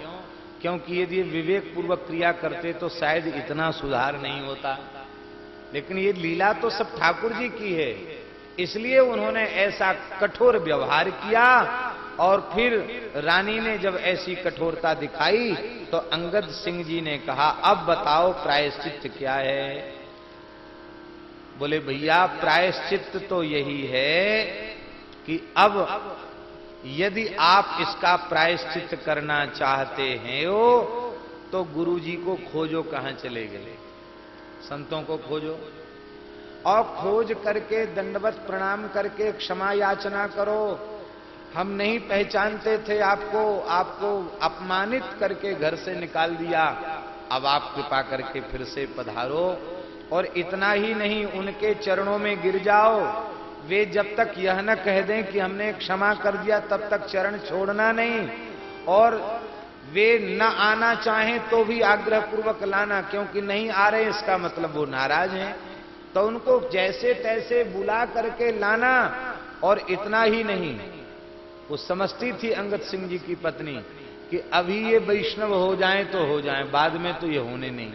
क्योंकि यदि विवेक पूर्वक क्रिया करते तो शायद इतना सुधार नहीं होता। लेकिन ये लीला तो सब ठाकुर जी की है। इसलिए उन्होंने ऐसा कठोर व्यवहार किया, और फिर रानी ने जब ऐसी कठोरता दिखाई तो अंगद सिंह जी ने कहा, अब बताओ प्रायश्चित क्या है? बोले, भैया, प्रायश्चित तो यही है कि अब यदि आप इसका प्रायश्चित करना चाहते हैं हो तो गुरु जी को खोजो कहाँ चले गए। संतों को खोजो और खोज करके, दंडवत प्रणाम करके, क्षमा याचना करो। हम नहीं पहचानते थे आपको आपको अपमानित करके घर से निकाल दिया। अब आप कृपा करके फिर से पधारो। और इतना ही नहीं, उनके चरणों में गिर जाओ। वे जब तक यह न कह दें कि हमने क्षमा कर दिया, तब तक चरण छोड़ना नहीं। और वे न आना चाहें तो भी आग्रह पूर्वक लाना, क्योंकि नहीं आ रहे, इसका मतलब वो नाराज़ हैं। तो उनको जैसे तैसे बुला करके लाना, और इतना ही नहीं। वो समझती थी अंगद सिंह जी की पत्नी, कि अभी ये वैष्णव हो जाएँ तो हो जाएँ, बाद में तो ये होने नहीं।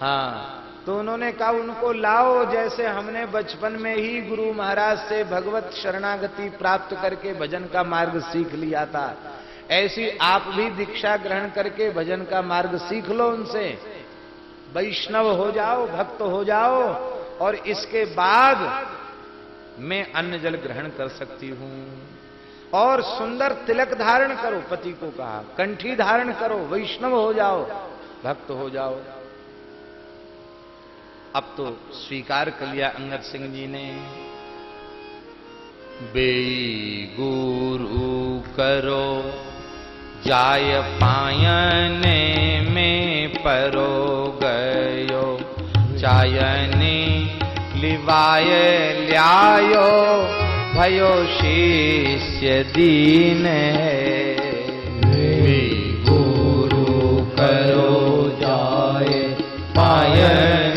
हाँ। तो उन्होंने कहा, उनको लाओ, जैसे हमने बचपन में ही गुरु महाराज से भगवत शरणागति प्राप्त करके भजन का मार्ग सीख लिया था। ऐसी आप भी दीक्षा ग्रहण करके भजन का मार्ग सीख लो उनसे। वैष्णव हो जाओ, भक्त हो जाओ, और इसके बाद मैं अन्न जल ग्रहण कर सकती हूँ। और सुंदर तिलक धारण करो, पति को कहा, कंठी धारण करो, वैष्णव हो जाओ, भक्त हो जाओ। अब तो स्वीकार कर लिया अंगद सिंह जी ने। बे गुरु करो, जाय पायने में परो गयो, चायनी लिवाय ल्यायो, भयो शिष्य दीन है। गुरु करो, जाय पायन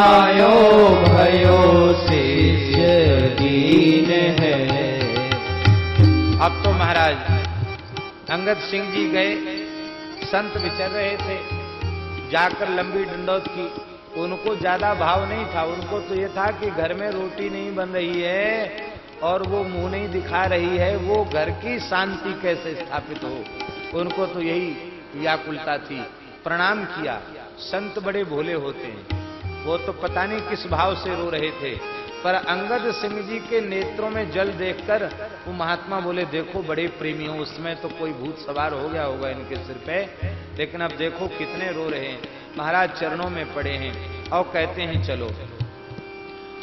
न्यायो भयो शिष्य दीन है। अब तो महाराज, अंगद सिंह जी गए, संत विचर रहे थे। जाकर लंबी डंडौत की। उनको ज़्यादा भाव नहीं था। उनको तो ये था कि घर में रोटी नहीं बन रही है और वो मुँह नहीं दिखा रही है। वो घर की शांति कैसे स्थापित हो? उनको तो यही व्याकुलता थी। प्रणाम किया। संत बड़े भोले होते हैं। वो तो पता नहीं किस भाव से रो रहे थे। पर अंगद सिंह जी के नेत्रों में जल देखकर वो महात्मा बोले, देखो बड़े प्रेमी हो, उसमें तो कोई भूत सवार हो गया होगा इनके सिर पे। लेकिन अब देखो कितने रो रहे हैं। महाराज चरणों में पड़े हैं। और कहते हैं, चलो।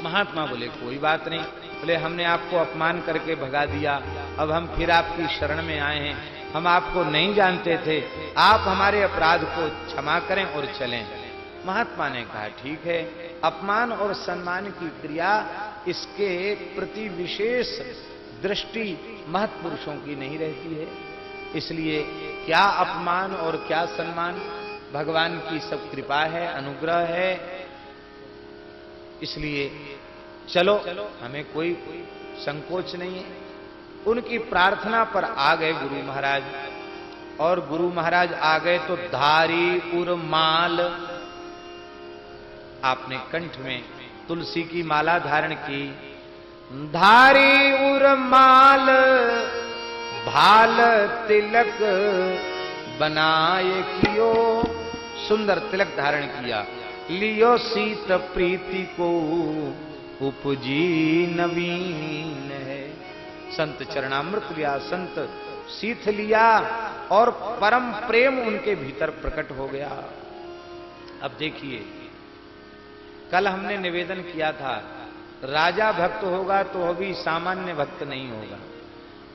महात्मा बोले, कोई बात नहीं। बोले, हमने आपको अपमान करके भगा दिया। अब हम फिर आपकी शरण में आए हैं। हम आपको नहीं जानते थे। आप हमारे अपराध को क्षमा करें और चलें। महात्मा ने कहा, ठीक है, अपमान और सम्मान की क्रिया इसके प्रति विशेष दृष्टि महत्पुरुषों की नहीं रहती है। इसलिए क्या अपमान और क्या सम्मान? भगवान की सब कृपा है, अनुग्रह है। इसलिए चलो, हमें कोई संकोच नहीं है। उनकी प्रार्थना पर आ गए गुरु महाराज। और गुरु महाराज आ गए तो धारी उर्माल माल आपने कंठ में तुलसी की माला धारण की। धारी उर माल, भाल तिलक बनाए कियो। सुंदर तिलक धारण किया। लियो सीत प्रीति को उपजी नवीन है। संत चरणामृत लिया, संत सीथ लिया और परम प्रेम उनके भीतर प्रकट हो गया। अब देखिए कल हमने निवेदन किया था, राजा भक्त होगा तो अभी सामान्य भक्त नहीं होगा।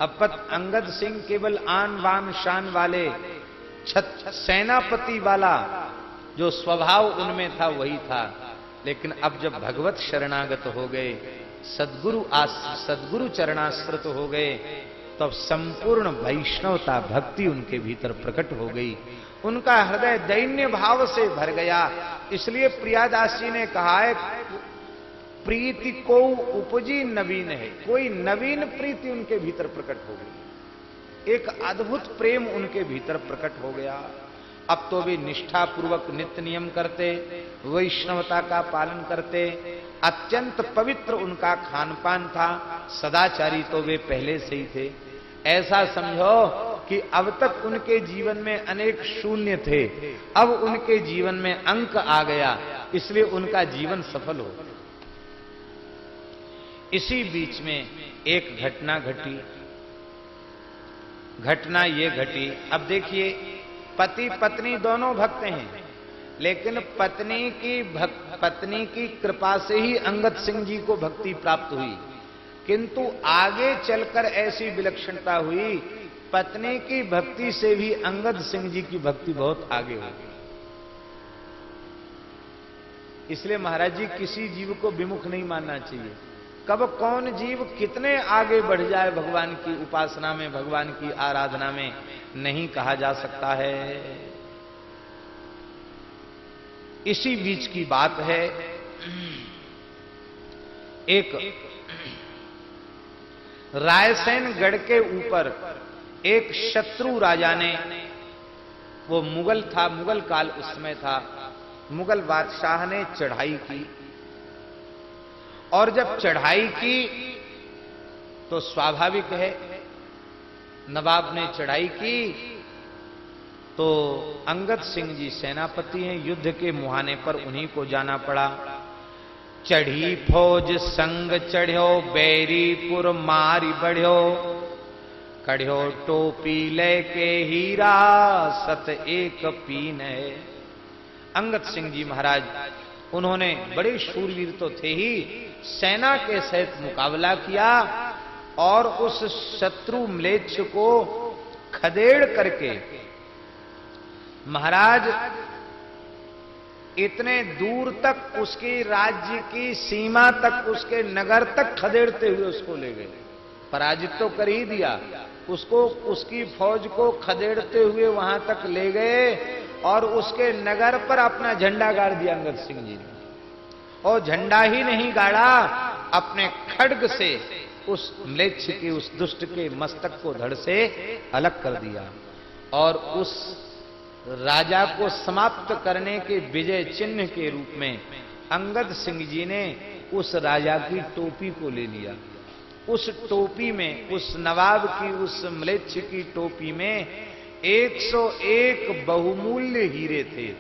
अब पत अंगद सिंह केवल आन बान शान वाले, छत सेनापति वाला, जो स्वभाव उनमें था वही था। लेकिन अब जब भगवत शरणागत हो गए, सदगुरु सदगुरु चरणाश्रित हो गए, तब संपूर्ण वैष्णवता भक्ति उनके भीतर प्रकट हो गई। उनका हृदय दैन्य भाव से भर गया। इसलिए प्रियादास जी ने कहा है प्रीति को उपजी नवीन है। कोई नवीन प्रीति उनके भीतर प्रकट हो गई। एक अद्भुत प्रेम उनके भीतर प्रकट हो गया। अब तो वे निष्ठा पूर्वक नित्य नियम करते, वैष्णवता का पालन करते। अत्यंत पवित्र उनका खान पान था। सदाचारी तो वे पहले से ही थे। ऐसा समझो कि अब तक उनके जीवन में अनेक शून्य थे। अब उनके जीवन में अंक आ गया, इसलिए उनका जीवन सफल हो इसी बीच में एक घटना घटी। घटना ये घटी, अब देखिए, पति पत्नी दोनों भक्त हैं, लेकिन पत्नी की भक्त पत्नी की कृपा से ही अंगद सिंह जी को भक्ति प्राप्त हुई। किंतु आगे चलकर ऐसी विलक्षणता हुई पत्नी की भक्ति से भी अंगद सिंह जी की भक्ति बहुत आगे हो गई। इसलिए महाराज जी, किसी जीव को विमुख नहीं मानना चाहिए। कब कौन जीव कितने आगे बढ़ जाए भगवान की उपासना में, भगवान की आराधना में, नहीं कहा जा सकता है। इसी बीच की बात है, एक रायसेन गढ़ के ऊपर एक शत्रु राजा ने, वो मुगल था, मुगल काल उसमें था, मुगल बादशाह ने चढ़ाई की। और जब चढ़ाई की तो स्वाभाविक है, नवाब ने चढ़ाई की तो अंगद सिंह जी सेनापति हैं, युद्ध के मुहाने पर उन्हीं को जाना पड़ा। चढ़ी फौज, संग चढ़ो बैरीपुर मारी बढ़ो कढ़ो टोपी लेके हीरा, सत एक पीन है। अंगद सिंह जी महाराज, उन्होंने बड़े शूरवीर तो थे ही, सेना के सहित मुकाबला किया और उस शत्रु म्लेच्छ को खदेड़ करके, महाराज, इतने दूर तक उसकी राज्य की सीमा तक, उसके नगर तक खदेड़ते हुए उसको ले गए। पराजित तो कर ही दिया। उसको, उसकी फौज को खदेड़ते हुए वहाँ तक ले गए और उसके नगर पर अपना झंडा गाड़ दिया अंगद सिंह जी ने। और झंडा ही नहीं गाड़ा, अपने खड्ग से उस म्लेच्छ के, उस दुष्ट के मस्तक को धड़ से अलग कर दिया। और उस राजा को समाप्त करने के विजय चिन्ह के रूप में अंगद सिंह जी ने उस राजा की टोपी को ले लिया। उस टोपी में, उस नवाब की, उस मलेच्छ की टोपी में 101 बहुमूल्य हीरे थे।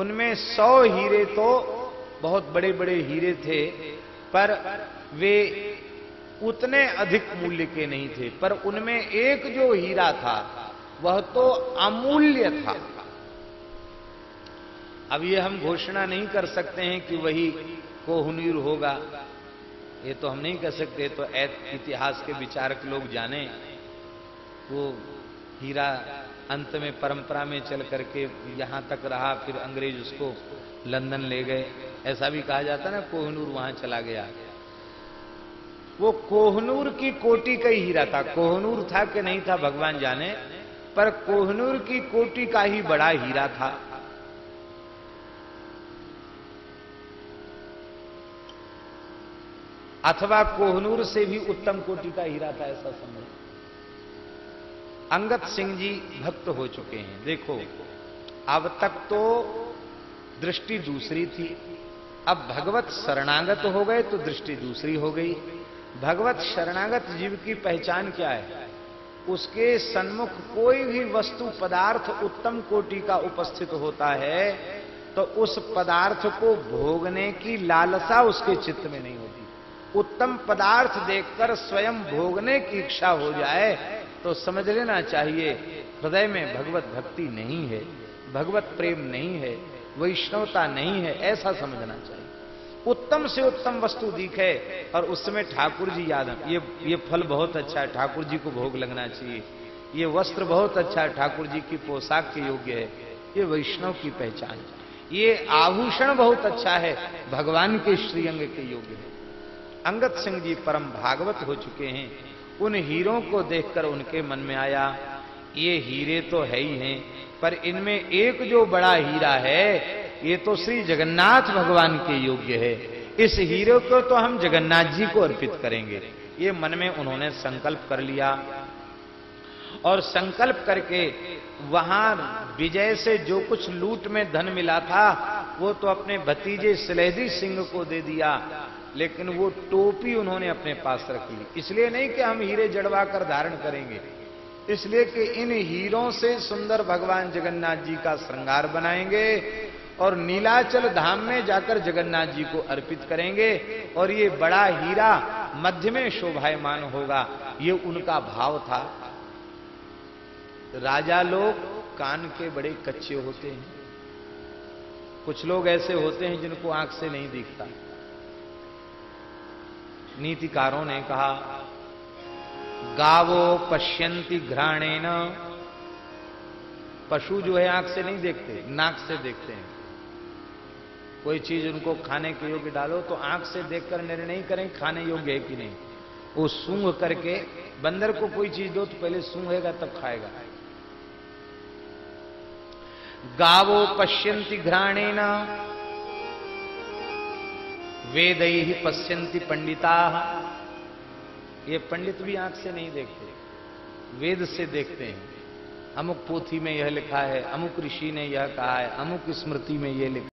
उनमें 100 हीरे तो बहुत बड़े बड़े हीरे थे, पर वे उतने अधिक मूल्य के नहीं थे। पर उनमें एक जो हीरा था, वह तो अमूल्य था। अब ये हम घोषणा नहीं कर सकते हैं कि वही कोहनूर होगा। ये तो हम नहीं कर सकते तो इतिहास के विचारक लोग जाने। वो हीरा अंत में परंपरा में चल करके यहाँ तक रहा, फिर अंग्रेज़ उसको लंदन ले गए। ऐसा भी कहा जाता ना, कोहनूर वहाँ चला गया। वो कोहनूर की कोटी का ही हीरा था। कोहनूर था कि नहीं था, भगवान जाने। पर कोहनूर की कोटि का ही बड़ा हीरा था। अथवा कोहनूर से भी उत्तम कोटि का हीरा था, ऐसा समझ। अंगत सिंह जी भक्त हो चुके हैं। देखो, अब तक तो दृष्टि दूसरी थी। अब भगवत शरणागत हो गए तो दृष्टि दूसरी हो गई। भगवत शरणागत जीव की पहचान क्या है? उसके सन्मुख कोई भी वस्तु, पदार्थ उत्तम कोटि का उपस्थित होता है तो उस पदार्थ को भोगने की लालसा उसके चित्त में नहीं होती। उत्तम पदार्थ देखकर स्वयं भोगने की इच्छा हो जाए तो समझ लेना चाहिए, हृदय में भगवत भक्ति नहीं है, भगवत प्रेम नहीं है, वैष्णवता नहीं है, ऐसा समझना चाहिए। उत्तम से उत्तम वस्तु दिखे, और उस समय ठाकुर जी याद ये ये फल बहुत अच्छा है, ठाकुर जी को भोग लगना चाहिए। ये वस्त्र बहुत अच्छा है, ठाकुर जी की पोशाक के योग्य है। ये वैष्णव की पहचान। ये आभूषण बहुत अच्छा है, भगवान के श्रीअंग के योग्य है। अंगत सिंह जी परम भागवत हो चुके हैं। उन हीरों को देखकर उनके मन में आया, ये हीरे तो है ही हैं, पर इनमें एक जो बड़ा हीरा है, ये तो श्री जगन्नाथ भगवान के योग्य है। इस हीरे को तो हम जगन्नाथ जी को अर्पित करेंगे। ये मन में उन्होंने संकल्प कर लिया और संकल्प करके वहाँ विजय से जो कुछ लूट में धन मिला था, वो तो अपने भतीजे सलेहदी सिंह को दे दिया। लेकिन वो टोपी उन्होंने अपने पास रखी। इसलिए नहीं कि हम हीरे जड़वा कर धारण करेंगे। इसलिए कि इन हीरों से सुंदर भगवान जगन्नाथ जी का श्रृंगार बनाएँगे और नीलाचल धाम में जाकर जगन्नाथ जी को अर्पित करेंगे और ये बड़ा हीरा मध्य में शोभायमान होगा। ये उनका भाव था। राजा लोग कान के बड़े कच्चे होते हैं। कुछ लोग ऐसे होते हैं जिनको आँख से नहीं दिखता। नीतिकारों ने कहा, गावो पश्यंती घ्राणेन। पशु जो है आँख से नहीं देखते, नाक से देखते हैं। कोई चीज़ उनको खाने के योग्य डालो तो आँख से देखकर निर्णय करें खाने योग्य है कि नहीं। वो सूंघ करके, बंदर को कोई चीज़ दो तो पहले सूंघेगा तब खाएगा। गावो पश्यंती घ्राणेन। वेद ही पश्यंती पंडिता। ये पंडित भी आँख से नहीं देखते, वेद से देखते हैं। अमुक पोथी में यह लिखा है, अमुक ऋषि ने यह कहा है, अमुक स्मृति में यह लिखा